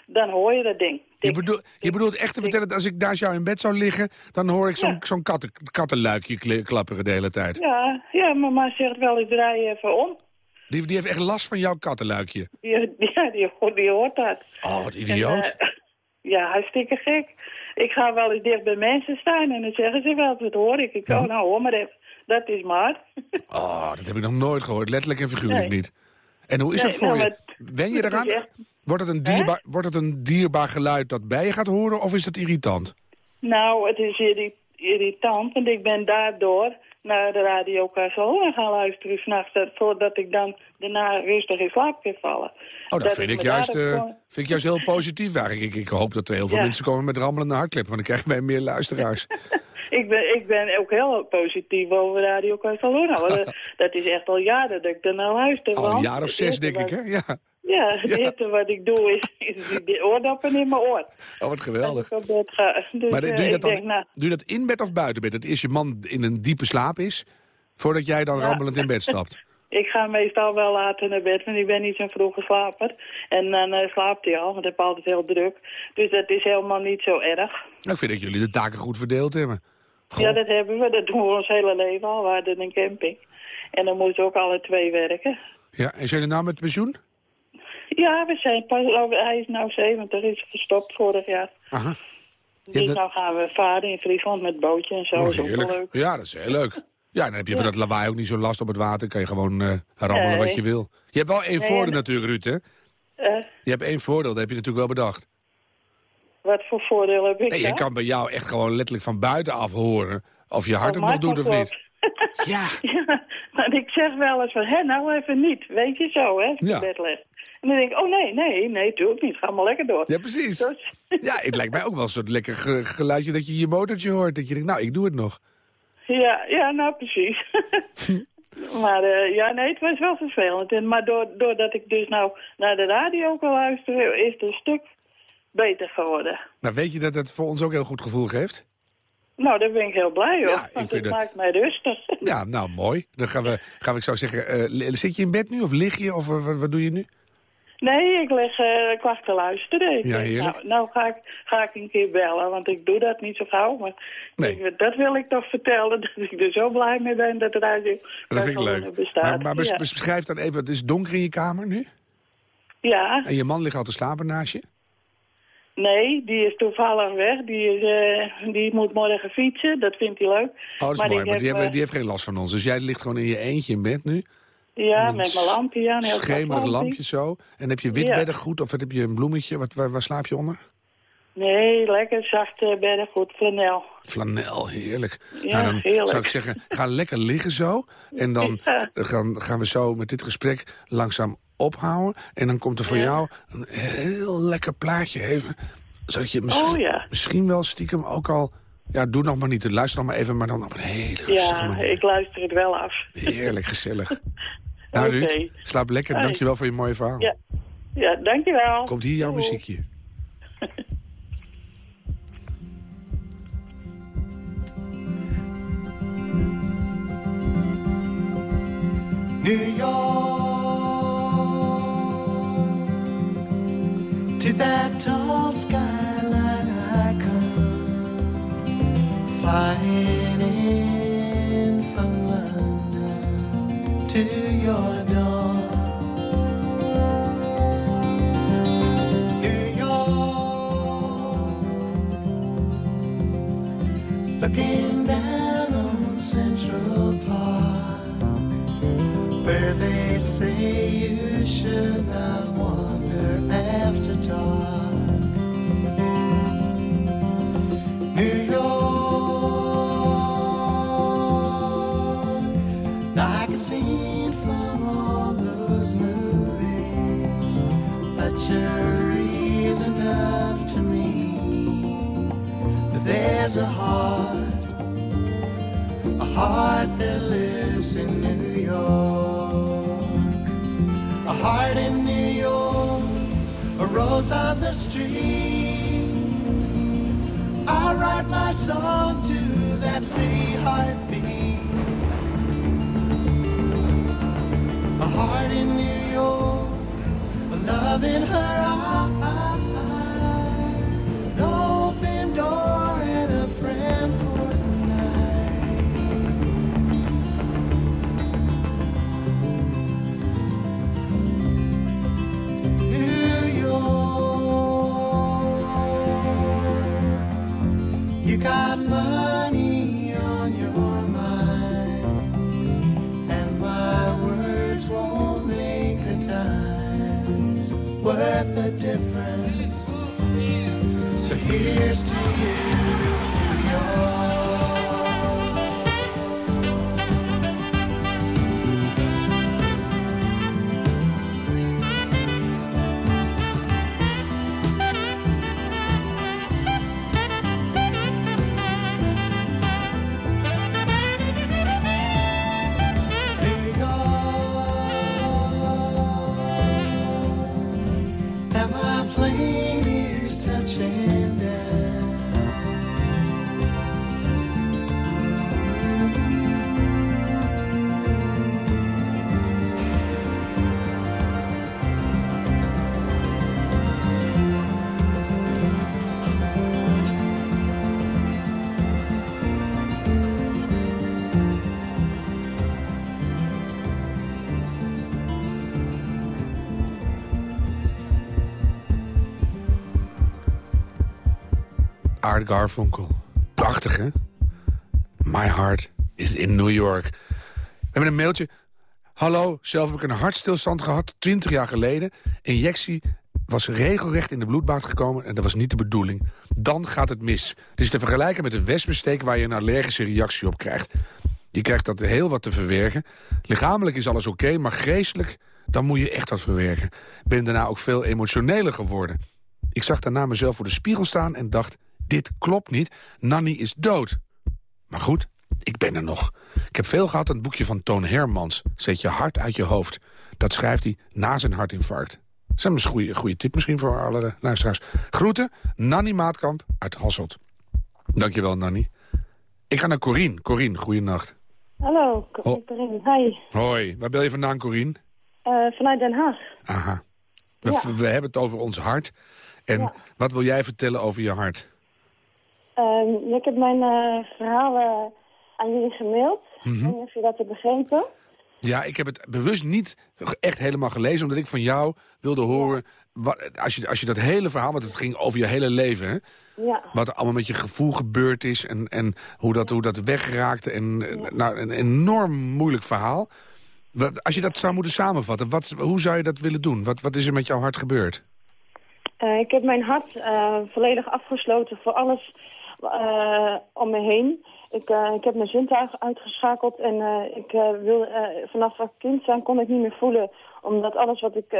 dan hoor je dat ding. Je, bedoel, je bedoelt echt te vertellen dat als ik naast jou in bed zou liggen... dan hoor ik zo'n zo'n katten, kattenluikje klapperen de hele tijd. Ja, ja, mama zegt wel eens draai je even om. Die, die heeft echt last van jouw kattenluikje. Die, ja, die, hoort- die hoort dat. Oh, wat idioot. En, eh, ja, hartstikke gek. Ik ga wel eens dicht bij mensen staan en dan zeggen ze wel, dat hoor ik. Ik oh, nou hoor maar even. Dat is maar. Oh, dat heb ik nog nooit gehoord. Letterlijk en figuurlijk Nee. niet. En hoe is Nee, dat voor nou, je? Wen je eraan? echt- Wordt het, een dierbaar, wordt het een dierbaar geluid dat bij je gaat horen of is dat irritant? Nou, het is irri- irritant, want ik ben daardoor naar de radio Casalona gaan luisteren s'nachts, dat- voordat ik dan daarna rustig in slaap kan vallen. Oh, dat, vind, ik juist, eh, gewoon- vind ik juist heel positief eigenlijk. Ik, ik hoop dat er heel veel Ja. mensen komen met rammelende hartklippen, want dan krijgen wij meer luisteraars. Ik ben, ik ben ook heel positief over Radio Casalona. want dat- dat is echt al jaren dat ik er naar luister. Al een jaar of zes, denk ik, hè? Ja. Ja, het eerste wat ik doe is, is die, oordoppen in mijn oor. Oh, wat geweldig. Als ik op bed ga. Dus Maar doe eh, je, ik dat dan, denk, nou, doe je dat in bed of buiten bed? Dat eerst je man in een diepe slaap is, voordat jij dan Ja. rammelend in bed stapt? ik ga meestal wel later naar bed, want ik ben niet zo'n vroege slaper. En dan eh, slaapt hij al, want ik heb altijd heel druk. Dus dat is helemaal niet zo erg. Nou, ik vind dat jullie de taken goed verdeeld hebben. Ja, dat hebben we. Dat doen we ons hele leven al. We hadden een camping. En dan moeten we ook alle twee werken. Ja, en zijn jullie nou met pensioen? Ja, we zijn pas, oh, hij is nou 70, is gestopt vorig jaar. Aha. Dus dat- nou gaan we varen in Friesland met bootje en zo. Oh, is ook wel leuk. Ja, dat is heel leuk. Ja, dan heb je van dat lawaai ook niet zo last op het water. Kan je gewoon eh rammelen Nee. wat je wil. Je hebt wel één Nee, voordeel en- natuurlijk, Ruud, hè? Eh, Je hebt één voordeel, dat heb je natuurlijk wel bedacht. wat voor voordeel heb ik Nee, je kan bij jou echt gewoon letterlijk van buitenaf horen... of je hart Oh, het nog doet of klopt. niet. Ja. ja, maar ik zeg wel eens van, hè, nou even niet. Weet je zo, hè, Ja. En dan denk ik, oh nee, nee, nee, doe ik niet. Ga maar lekker door. Ja, precies. Dus- Ja, het lijkt mij ook wel een soort lekker ge- geluidje dat je je motortje hoort. Dat je denkt, nou, ik doe het nog. Ja, ja, nou precies. maar eh, ja, nee, het was wel vervelend. En, maar door, doordat ik dus nou naar de radio kan luisteren, is het een stuk beter geworden. Nou, weet je dat het voor ons ook heel goed gevoel geeft? Nou, daar ben ik heel blij hoor. Ja, want het het- maakt mij rustig. Ja, nou, mooi. Dan gaan we, gaan we ik zou zeggen, eh, zit je in bed nu of lig je? Of eh, wat doe je nu? Nee, ik leg uh, klachten luisteren. Ik Ja, denk, nou, nou ga, ik, ga ik een keer bellen, want ik doe dat niet zo gauw. Maar Nee. ik- dat wil ik toch vertellen, dat ik er zo blij mee ben dat radio Dat vind ik leuk. bestaat. Maar, maar bes- ja. bes- beschrijf dan even, het is donker in je kamer nu? ja, En je man ligt al te slapen naast je? Nee, die is toevallig weg. Die, is, eh, die moet morgen fietsen. Dat vindt hij leuk. Oh, dat is Maar mooi, maar die, hebben, eh, die heeft geen last van ons. Dus jij ligt gewoon in je eentje in bed nu? Ja, met mijn lampje. Ja, een Schemerig lampje zo. En heb je wit Ja. beddengoed of heb je een bloemetje? Wat, waar, waar slaap je onder? Nee, lekker zacht uh, beddengoed, flanel. Flanel, heerlijk. Ja, nou, dan heerlijk. zou ik zeggen, ga lekker liggen zo. En dan Ja. gaan, gaan we zo met dit gesprek langzaam ophouden. En dan komt er voor Ja. jou een heel lekker plaatje even. Zodat je misschien, Oh, misschien wel stiekem ook al... Ja, doe nog maar niet. Luister nog maar even, maar dan op een hele rustige Ja, manier. ik luister het wel af. Heerlijk, gezellig. Nou. Ruud, slaap lekker. Hoi. Dankjewel voor je mooie verhaal. Ja, ja dankjewel. Komt hier jouw Doei. muziekje. New York to that tall skyline flying in from London to your door. New York, looking down on Central Park where they say you should not wander after dark. New York, scene from all those movies, but you're real enough to me. But there's a heart a heart that lives in New York. A heart in New York, a rose on the street. I write my song to that city heartbeat. Heart in New York, a love in her eye. Art Garfunkel. Prachtig, hè? My heart is in New York. We hebben een mailtje. Hallo, zelf heb ik een hartstilstand gehad, 20 jaar geleden. Injectie was regelrecht in de bloedbaan gekomen en dat was niet de bedoeling. Dan gaat het mis. Het is te vergelijken met een wespensteek waar je een allergische reactie op krijgt. Je krijgt dat heel wat te verwerken. Lichamelijk is alles oké, maar geestelijk, dan moet je echt wat verwerken. Ik ben daarna ook veel emotioneler geworden. Ik zag daarna mezelf voor de spiegel staan en dacht... dit klopt niet, Nanny is dood. Maar goed, ik ben er nog. Ik heb veel gehad aan het boekje van Toon Hermans. Zet je hart uit je hoofd. Dat schrijft hij na zijn hartinfarct. Dat is een goede, goede tip misschien voor alle luisteraars. Groeten, Nanny Maatkamp uit Hasselt. Dankjewel, Nanny. Ik ga naar Corine. Corine, goeienacht. Hallo, Ho- Corinne. Hi. Hoi, waar ben je vandaan, Corine? Eh, vanuit Den Haag. Aha. We, Ja. we hebben het over ons hart. En wat wil jij vertellen over je hart? Ehm, ik heb mijn eh, verhalen aan jullie gemaild. Ik weet niet of je dat hebt begrepen. Ja, ik heb het bewust niet echt helemaal gelezen... omdat ik van jou wilde horen... Wat, als, je, als je dat hele verhaal, want het ging over je hele leven... Hè, Ja. wat er allemaal met je gevoel gebeurd is... en, en hoe, dat, hoe dat weggeraakte. En, en, nou, een enorm moeilijk verhaal. Wat, als je dat zou moeten samenvatten, wat, hoe zou je dat willen doen? Wat, wat is er met jouw hart gebeurd? Eh, ik heb mijn hart eh, volledig afgesloten voor alles eh, om me heen. Ik, eh, ik heb mijn zintuigen uitgeschakeld en eh, ik wil, vanaf ik kind zijn kon ik niet meer voelen. Omdat alles wat ik,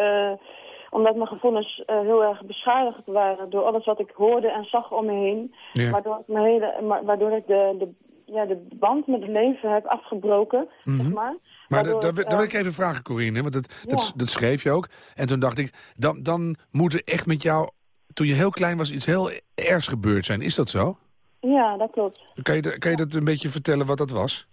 omdat mijn gevoelens heel erg beschadigd waren door alles wat ik hoorde en zag om me heen. Ja. Waardoor ik, mijn hele, waardoor ik de, de, ja, de band met het leven heb afgebroken, zeg maar. Maar Waardoor dat, wil- dat wil ik even vragen, Corine. Want dat, Ja. dat, dat schreef je ook. En toen dacht ik, dan, dan moet er echt met jou... toen je heel klein was, iets heel ergs gebeurd zijn. Is dat zo? Ja, dat klopt. Kan je, kan je dat een beetje vertellen wat dat was?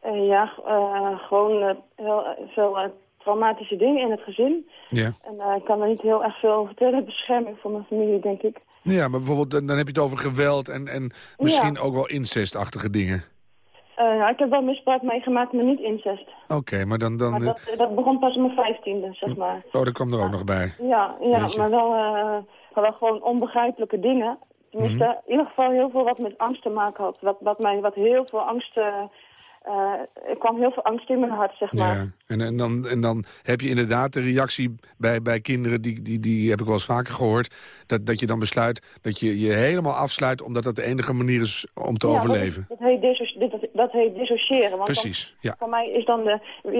Eh, ja, eh, gewoon eh, heel veel traumatische dingen in het gezin. Ja. En ik kan er niet heel erg veel over vertellen. Bescherming voor mijn familie, denk ik. Ja, maar bijvoorbeeld dan, dan heb je het over geweld en, en misschien ook wel incestachtige dingen. Nou, ik heb wel misbruik meegemaakt, maar niet incest. Oké, maar dan... dan Maar dat, dat begon pas op mijn vijftiende, zeg maar. Oh, dat kwam er ook nog bij. Ja, ja Jeetje. maar wel, eh, wel gewoon onbegrijpelijke dingen. Tenminste, Mhm. in ieder geval heel veel wat met angst te maken had. Wat, wat mij, wat heel veel angst... eh, eh, er kwam heel veel angst in mijn hart, zeg maar. Ja, en, en, dan, en dan heb je inderdaad de reactie bij, bij kinderen, die, die, die heb ik wel eens vaker gehoord, dat, dat je dan besluit dat je je helemaal afsluit, omdat dat de enige manier is om te Ja, overleven. Dat, dat, heet dat, heet dissociëren. Want dan- Precies, ja. Voor mij is dan de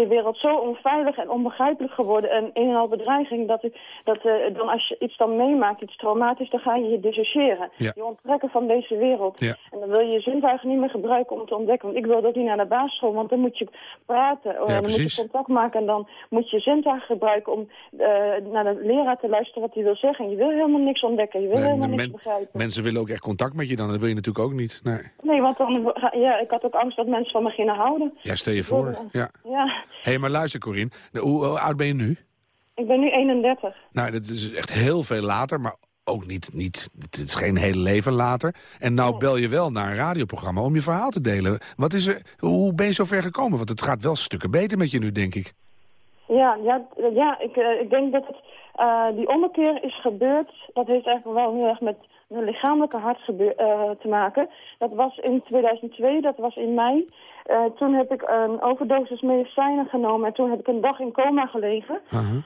wereld zo onveilig en onbegrijpelijk geworden en een en al bedreiging dat, dat eh, dan als je iets dan meemaakt, iets traumatisch, dan ga je je dissociëren. Ja. Je onttrekken van deze wereld. Ja. En dan wil je je zintuigen niet meer gebruiken om te ontdekken. Want ik wil dat niet naar de basisschool, want dan moet je praten. Oh, dan moet precies. je contact maken en dan moet je zintuigen gebruiken om eh, naar de leraar te luisteren wat hij wil zeggen. En je wil helemaal niks ontdekken, je wil Nee, helemaal men- niks begrijpen. mensen willen ook echt contact met je dan, dat wil je natuurlijk ook niet. Nee. Nee, want dan, ja, ik had ook angst dat mensen van me gingen houden. Ja, stel je voor. Ja. Hey, maar luister Corine, Nou, hoe, hoe oud ben je nu? ik ben nu 31. Nou, dat is echt heel veel later, maar ook niet, niet het is geen hele leven later. En nou bel je wel naar een radioprogramma om je verhaal te delen. Wat is er, hoe ben je zo ver gekomen? Want het gaat wel stukken beter met je nu, denk ik. Ja, ja, ja ik, eh, ik denk dat het, eh, die ommekeer is gebeurd. Dat heeft eigenlijk wel heel erg met mijn lichamelijke hart gebeur- eh, te maken. Dat was in 2002, dat was in mei. Eh, toen heb ik een overdosis medicijnen genomen en toen heb ik een dag in coma gelegen.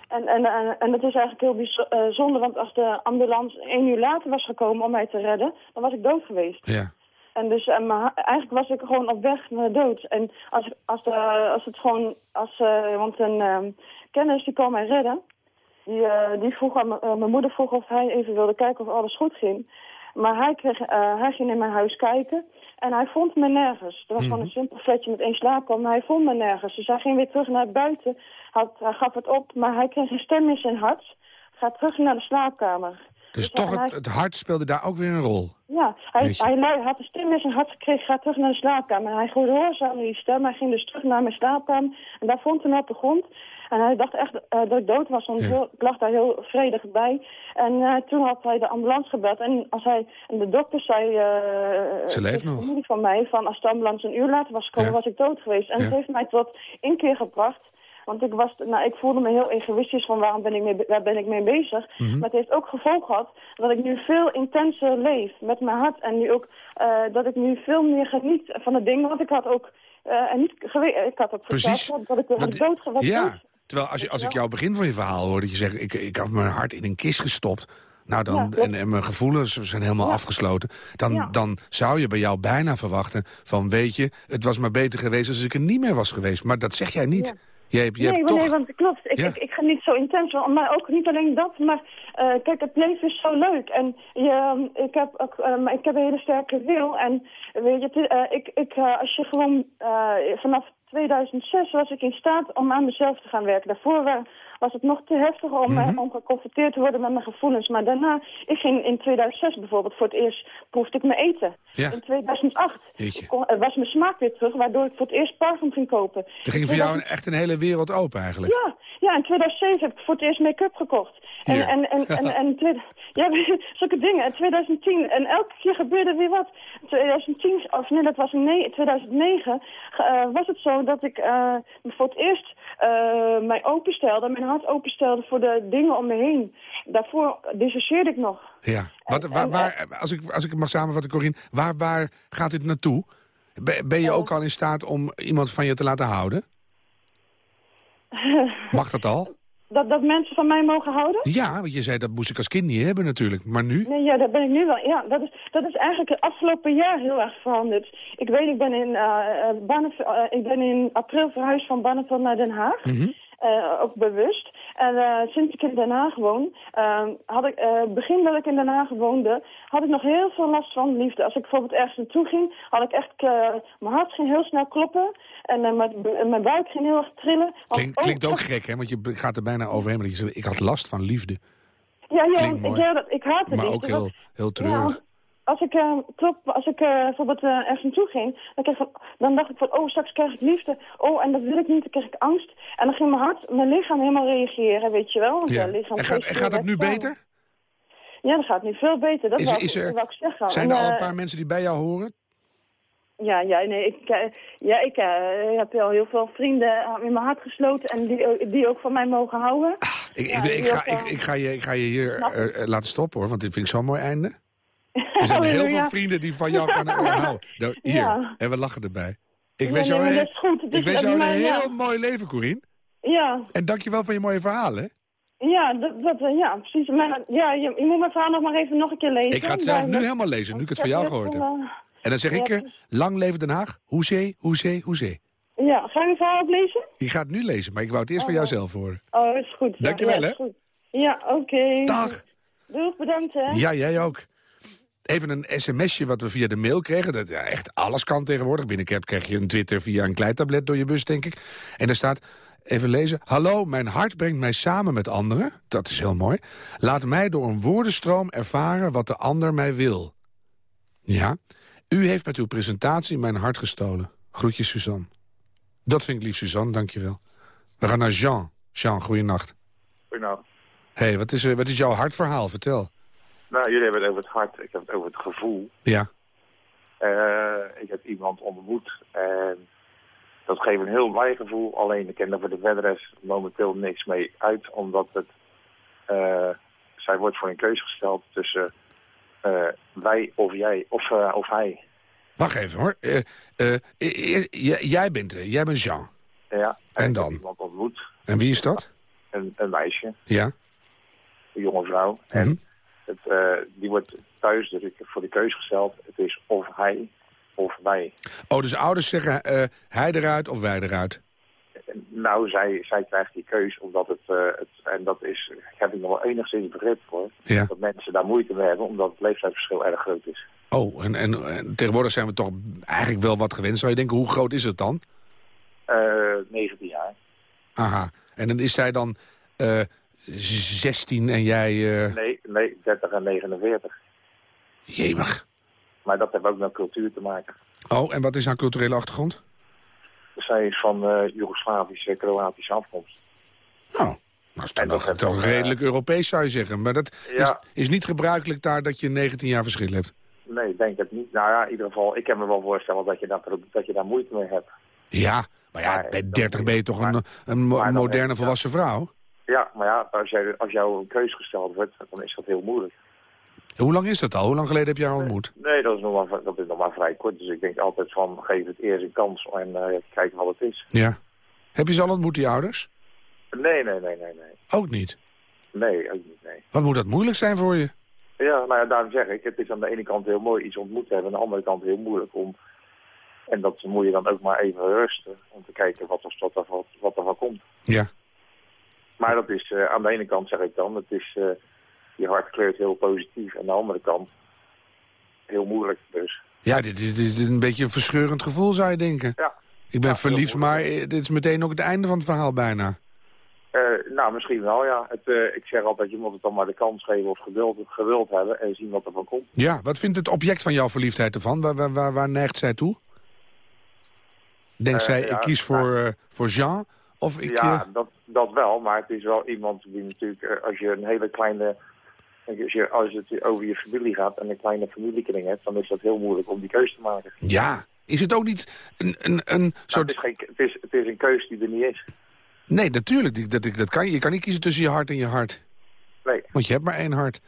En, en, en, en dat is eigenlijk heel bijzonder, want als de ambulance één uur later was gekomen om mij te redden, dan was ik dood geweest. Ja. En dus eigenlijk was ik gewoon op weg naar de dood. En als, als, de, als het gewoon, als, want een kennis die kwam mij redden. Die, eh, die vroeg aan eh, mijn moeder vroeg of hij even wilde kijken of alles goed ging. Maar hij, kreeg, eh, hij ging in mijn huis kijken en hij vond me nergens. Het was gewoon een simpel flatje met één slaapkamer, maar hij vond me nergens. Dus hij ging weer terug naar buiten, had, hij gaf het op, maar hij kreeg een stem in zijn hart. Ga terug naar de slaapkamer. Dus hij- toch, hij- het, het hart speelde daar ook weer een rol. ja, hij, hij, had een stem in zijn hart gekregen, ga terug naar de slaapkamer. Hij gehoorzaamde die stem, hij ging dus terug naar mijn slaapkamer. En daar vond hij me op de grond. En hij dacht echt eh, dat ik dood was, want Ja. ik lag daar heel vredig bij. En eh, toen had hij de ambulance gebeld. En, als hij, en de dokter zei, eh Ze leeft nog. familie van mij, van als de ambulance een uur later was gekomen, Ja. was ik dood geweest. En het heeft mij tot inkeer gebracht. Want ik, was, nou, ik voelde me heel egoïstisch van waarom ben ik mee, waar ben ik mee bezig. Mhm. Maar het heeft ook gevolg gehad dat ik nu veel intenser leef met mijn hart. En nu ook dat ik nu veel meer geniet van de dingen. Want ik had ook, eh, en niet ik had ook Precies. verteld dat ik, dat ik dood was. Ja, terwijl als, je, als ik jouw begin van je verhaal hoor, dat je zegt, ik, ik had mijn hart in een kist gestopt. Nou, dan, Ja, en, en mijn gevoelens zijn helemaal afgesloten. Dan, Ja. dan zou je bij jou bijna verwachten van, weet je, het was maar beter geweest als ik er niet meer was geweest. Maar dat zeg jij niet. Je hebt, je nee, hebt toch... nee, want het klopt. Ik, ik, ik ga niet zo intens, maar ook niet alleen dat. Maar eh, kijk, het leven is zo leuk. En je, ik, heb ook, eh, ik heb een hele sterke wil. En weet je, eh, ik, ik, als je gewoon vanaf 2006 was ik in staat om aan mezelf te gaan werken. Daarvoor wa- was het nog te heftig om, Mhm. om geconfronteerd te worden met mijn gevoelens. Maar daarna, ik ging in 2006 bijvoorbeeld voor het eerst, proefde ik mijn eten. Ja. In 2008 Jeetje. ik kon- er was mijn smaak weer terug, waardoor ik voor het eerst parfum ging kopen. Er ging voor jou een, echt een hele wereld open eigenlijk. Ja, ja, in 2007 heb ik voor het eerst make-up gekocht. En, Hier. en, en, en, en, tweede- ja, zulke dingen. En 2010, en elke keer gebeurde weer wat. 2010, of nee, dat was in ne- 2009, eh, was het zo dat ik eh, voor het eerst eh, mij openstelde, mijn hart openstelde voor de dingen om me heen. Daarvoor dissocieerde ik nog. Ja. Wat, waar, waar, als, ik, als ik het mag samenvatten, Corine, waar, waar gaat dit naartoe? Ben je ook al in staat om iemand van je te laten houden? Mag dat al? dat, dat mensen van mij mogen houden? Ja, want je zei dat moest ik als kind niet hebben natuurlijk. Maar nu? Nee, ja, dat ben ik nu wel. Ja, dat is, dat is eigenlijk het afgelopen jaar heel erg veranderd. Ik weet, ik ben in, eh, ik ben in april verhuisd van Barneveld naar Den Haag. Eh, ook bewust. En eh, sinds ik in Den Haag woon, eh, had ik, eh, begin dat ik in Den Haag woonde, had ik nog heel veel last van liefde. Als ik bijvoorbeeld ergens naartoe ging, had ik echt, mijn hart ging heel snel kloppen. En mijn, mijn buik ging heel erg trillen. Klink, klinkt ook ik- gek, hè? Want je gaat er bijna overheen. Maar je zegt, ik had last van liefde. Ja, ja, mooi. ja dat, ik haatte Maar liefde. ook heel, heel treurig. Als ik, eh, klop, als ik eh, bijvoorbeeld eh, ergens naartoe ging, dan, kreeg ik van, dan dacht ik van, oh, straks krijg ik liefde. Oh, en dat wil ik niet, dan kreeg ik angst. En dan ging mijn hart, mijn lichaam helemaal reageren, weet je wel. Want, Ja. lichaam En gaat, en gaat het nu beter? Ja, dat gaat nu veel beter. Dat Is, wou, is er, wou ik zeggen. zijn En, er al een paar mensen die bij jou horen? Ja, ja, nee, ik, ja, ik heb al heel veel vrienden in mijn hart gesloten en die, die ook van mij mogen houden. Ik, Ja, ik, ik, ga, ik, ik, ga je, ik ga je hier laten stoppen, hoor. Want dit vind ik zo'n mooi einde. Er zijn heel veel vrienden die van jou gaan eh, houden. Nou, hier, en we lachen erbij. Ik wens jou, een, ik wens jou heel mooi leven, Corine. Ja, En dankjewel voor je mooie verhalen. ja, dat, dat, eh, ja precies. Maar, ja, je, je moet mijn verhaal nog maar even nog een keer lezen. Ik ga het zelf nu helemaal lezen, nu ik het van jou gehoord heb. heb. En dan zeg ik, eh, lang leven Den Haag. Hoezee, hoezee, hoezee. Ja, ga je mijn verhaal ook lezen? Je gaat het nu lezen, maar ik wou het eerst van jou zelf horen. Oh, is goed. Dankjewel, ja, hè. Ja, oké. Dag. Doeg, bedankt hè. Ja, jij ook. Even een sms'je wat we via de mail kregen. Dat ja, echt alles kan tegenwoordig. Binnenkort krijg je een Twitter via een kleitablet door je bus, denk ik. En daar staat, even lezen. Hallo, mijn hart brengt mij samen met anderen. Dat is heel mooi. Laat mij door een woordenstroom ervaren wat de ander mij wil. Ja, u heeft met uw presentatie mijn hart gestolen. Groetjes, Suzanne. Dat vind ik lief, Suzanne, dankjewel. We gaan naar Jean. Jean, goeienacht. Hé, hey, wat, is, wat is jouw hartverhaal? Vertel. Nou, jullie hebben het over het hart, ik heb het over het gevoel. Ja. Eh, ik heb iemand ontmoet en dat geeft een heel blij gevoel. Alleen ik ken er voor de verder momenteel niks mee uit, omdat het, eh, zij wordt voor een keuze gesteld tussen eh, wij of jij, of, of hij. Wacht even hoor. Eh, j- jij, bent, jij bent Jean. Ja, En ik heb dan? iemand ontmoet, En wie is dat? een, een meisje, Ja. een jonge vrouw. Mhm. En het, eh, die wordt thuis dus voor de keuze gesteld. Het is of hij of wij. Oh, dus ouders zeggen eh, hij eruit of wij eruit. Nou, zij, zij krijgt die keus omdat het, eh, het... En dat is, heb ik nog wel enigszins begrip voor. Ja. Dat mensen daar moeite mee hebben, omdat het leeftijdsverschil erg groot is. Oh, en, en, en tegenwoordig zijn we toch eigenlijk wel wat gewend. Zou je denken, hoe groot is het dan? Eh 19 jaar. Aha. En dan is zij dan 16 en jij... eh Nee, nee, 30 en 49. Jemig. Maar dat heeft ook met cultuur te maken. Oh, en wat is haar culturele achtergrond? Zij is van eh Joegoslavische, Kroatische afkomst. Nou, dat is toch, nog, toch redelijk Europees zou je zeggen. Maar dat is, Ja. is niet gebruikelijk daar dat je 19 jaar verschil hebt. Nee, ik denk het niet. Nou ja, in ieder geval, ik kan me wel voorstellen dat je daar, dat je daar moeite mee hebt. Ja, maar ja, bij 30 ben je toch een, een moderne volwassen vrouw? Ja, maar ja, als, jij, als jou een keus gesteld wordt, dan is dat heel moeilijk. Hoe lang is dat al? Hoe lang geleden heb je haar ontmoet? Nee, dat is, nog maar, dat is nog maar vrij kort. Dus ik denk altijd van, geef het eerst een kans en eh kijk wat het is. Ja. Heb je ze al ontmoet, die ouders? Nee, nee, nee, nee, nee. Ook niet. Nee, ook niet, nee. Wat moet dat moeilijk zijn voor je? Ja, nou ja, daarom zeg ik, het is aan de ene kant heel mooi iets ontmoet te hebben, aan de andere kant heel moeilijk om... En dat moet je dan ook maar even rusten, om te kijken wat er, wat er, wat, wat er van komt. Ja. Maar dat is, eh, aan de ene kant zeg ik dan, het is, eh, je hart kleurt heel positief. En aan de andere kant, heel moeilijk dus. Ja, dit is, dit is een beetje een verscheurend gevoel, zou je denken. Ja. Ik ben verliefd, maar eh, dit is meteen ook het einde van het verhaal bijna. Nou, misschien wel, ja. Het, ik zeg altijd, je moet het dan maar de kans geven of geduld, geduld hebben en zien wat er van komt. Ja, wat vindt het object van jouw verliefdheid ervan? Waar, waar, waar, waar neigt zij toe? Denkt zij, ja, ik kies voor, eh, voor Jean? Of ik, ja, eh, dat, dat wel, maar het is wel iemand die natuurlijk, eh, als je een hele kleine, als, je, als het over je familie gaat en een kleine familiekring hebt, dan is dat heel moeilijk om die keuze te maken. ja, is het ook niet een, een, een Nou, soort... het, is geen, het, is, het is een keuze die er niet is. Nee, natuurlijk. Dat, dat kan, je je kan niet kiezen tussen je hart en je hart. Nee. Want je hebt maar één hart.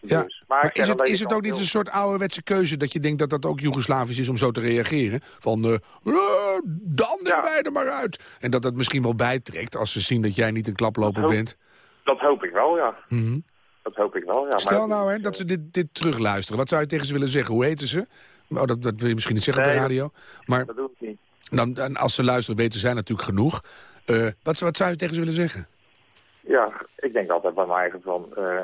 Ja. Dus, maar is het, is het ook niet een soort ouderwetse keuze... dat je denkt dat dat ook Joegoslavisch is om zo te reageren? Van, eh, eh, dan nemen wij er maar uit. En dat dat misschien wel bijtrekt als ze zien dat jij niet een klaploper hoop- bent. Dat hoop ik wel, ja. Mhm. Dat hoop ik wel, ja. Stel maar, nou hè, dat ze dit, dit terugluisteren. Wat zou je tegen ze willen zeggen? Hoe heten ze? Oh, dat, dat wil je misschien niet zeggen op de radio. Maar Dat doe ik niet. dan, en als ze luisteren, weten zij natuurlijk genoeg. Eh, wat, wat zou je tegen ze willen zeggen? Ja, ik denk altijd bij mij eigen van... eh,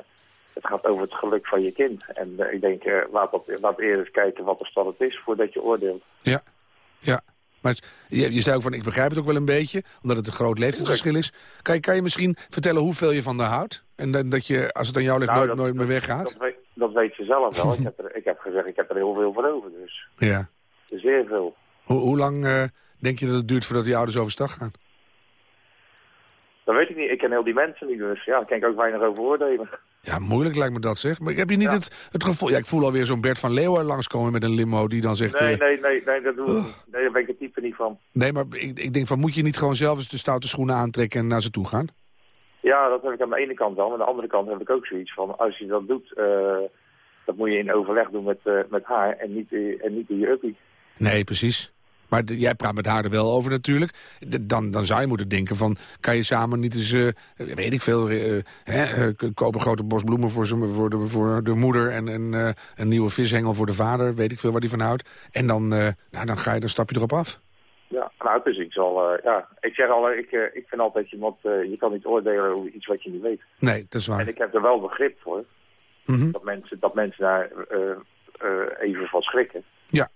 het gaat over het geluk van je kind. En eh, ik denk, eh, laat, dat, laat eerst kijken wat de stad het is voordat je oordeelt. Ja, ja. Maar het- je, je zei ook van, ik begrijp het ook wel een beetje, omdat het een groot leeftijdsverschil is. Kan je, kan je misschien vertellen hoeveel je van haar houdt? En dan, dat je, als het aan jou ligt, Nou, nooit, dat- nooit meer weggaat? Dat weet, dat weet ze zelf wel. ik, heb er, ik heb gezegd, ik heb er heel veel voor over. Dus Ja. zeer veel. Hoe, hoe lang eh, denk je dat het duurt voordat die ouders overstag gaan? Dat weet ik niet. Ik ken heel die mensen niet. Dus ja, daar kan ik ook weinig over oordelen. Ja, moeilijk lijkt me dat zeg. Maar ik heb je niet het, het gevoel... Ja, ik voel alweer zo'n Bert van Leeuwen langskomen met een limo die dan zegt... Nee, eh, nee, nee, nee, dat doe ik niet. Nee, daar ben ik het type niet van. nee, maar ik, ik denk van, moet je niet gewoon zelf eens de stoute schoenen aantrekken en naar ze toe gaan? Ja, dat heb ik aan de ene kant wel. Maar aan de andere kant heb ik ook zoiets van... als je dat doet, eh, dat moet je in overleg doen met, eh, met haar en niet, en niet in je uppie. Nee, precies. Maar de- jij praat met haar er wel over natuurlijk. De- dan, dan zou je moeten denken van... kan je samen niet eens, eh, weet ik veel... eh, hè, eh, k- koop een grote bos bloemen voor, voor, de, voor de moeder... en, en een nieuwe vishengel voor de vader. Weet ik veel waar die van houdt. En dan, nou, dan, ga je, dan stap je erop af. Ja, nou, het is iets al... eh, ja, ik zeg al, ik, ik vind altijd iemand... je kan niet oordelen over iets wat je niet weet. Nee, dat is waar. En ik heb er wel begrip voor. Mhm. Dat, mensen, dat mensen daar even van schrikken. Ja.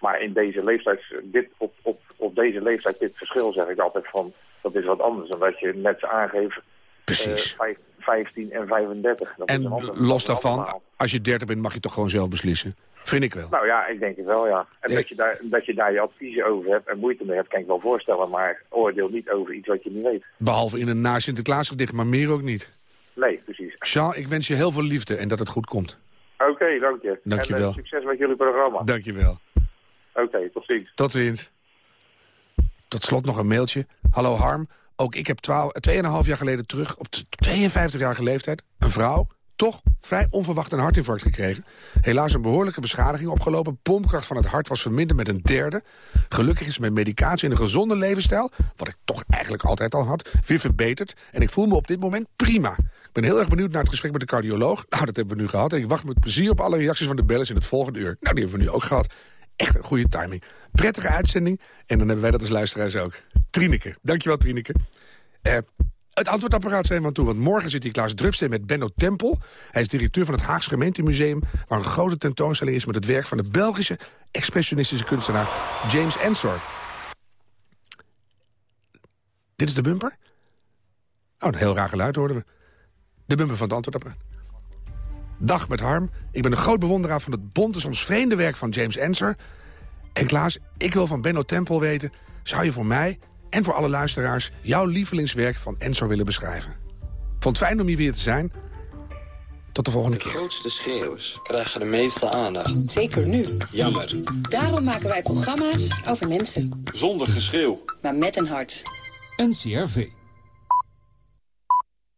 Maar in deze leeftijd, dit, op, op, op deze leeftijd, dit verschil zeg ik altijd van... dat is wat anders dan dat je net aangeeft... Precies. eh, vijf- 15 en 35. Dat En los daarvan, als je 30 bent... mag je toch gewoon zelf beslissen. Vind ik wel. Nou ja, ik denk het wel, ja. En Ja. dat, je daar, dat je daar je adviezen over hebt en moeite mee hebt, kan ik wel voorstellen. Maar oordeel niet over iets wat je niet weet. Behalve in een na Sinterklaas gedicht, maar meer ook niet. Nee, precies. Jean, ik wens je heel veel liefde en dat het goed komt. Oké, dank je. Dank je en, eh, wel. succes met jullie programma. Dank je wel. Oké, tot ziens. Tot ziens. Tot slot nog een mailtje. Hallo Harm, ook ik heb 12 2,5 jaar geleden terug, op 52-jarige leeftijd... een vrouw, toch vrij onverwacht een hartinfarct gekregen. Helaas een behoorlijke beschadiging opgelopen. Pompkracht van het hart was verminderd met een derde. Gelukkig is mijn medicatie en een gezonde levensstijl... wat ik toch eigenlijk altijd al had, weer verbeterd. En ik voel me op dit moment prima. Ik ben heel erg benieuwd naar het gesprek met de cardioloog. Nou, dat hebben we nu gehad. En ik wacht met plezier op alle reacties van de bellers in het volgende uur. Nou, die hebben we nu ook gehad. Echt een goede timing. Prettige uitzending. En dan hebben wij dat als luisteraars ook. Trineke. Dankjewel, Trineke. Eh, het antwoordapparaat zijn we aan toe, want morgen zit hier Klaas Drupsteen met Benno Tempel. Hij is directeur van het Haagse Gemeentemuseum... waar een grote tentoonstelling is met het werk van de Belgische expressionistische kunstenaar James Ensor. Dit is de bumper? Oh, een heel raar geluid hoorden we. De bumper van het antwoordapparaat. Dag met Harm. Ik ben een groot bewonderaar van het bonte, soms vreemde werk van James Ensor. En Klaas, ik wil van Benno Tempel weten... zou je voor mij en voor alle luisteraars... jouw lievelingswerk van Ensor willen beschrijven? Vond het fijn om hier weer te zijn. Tot de volgende De keer. grootste schreeuwers krijgen de meeste aandacht. Zeker nu. Jammer. Daarom maken wij programma's over mensen. Zonder geschreeuw. Maar met een hart. NCRV.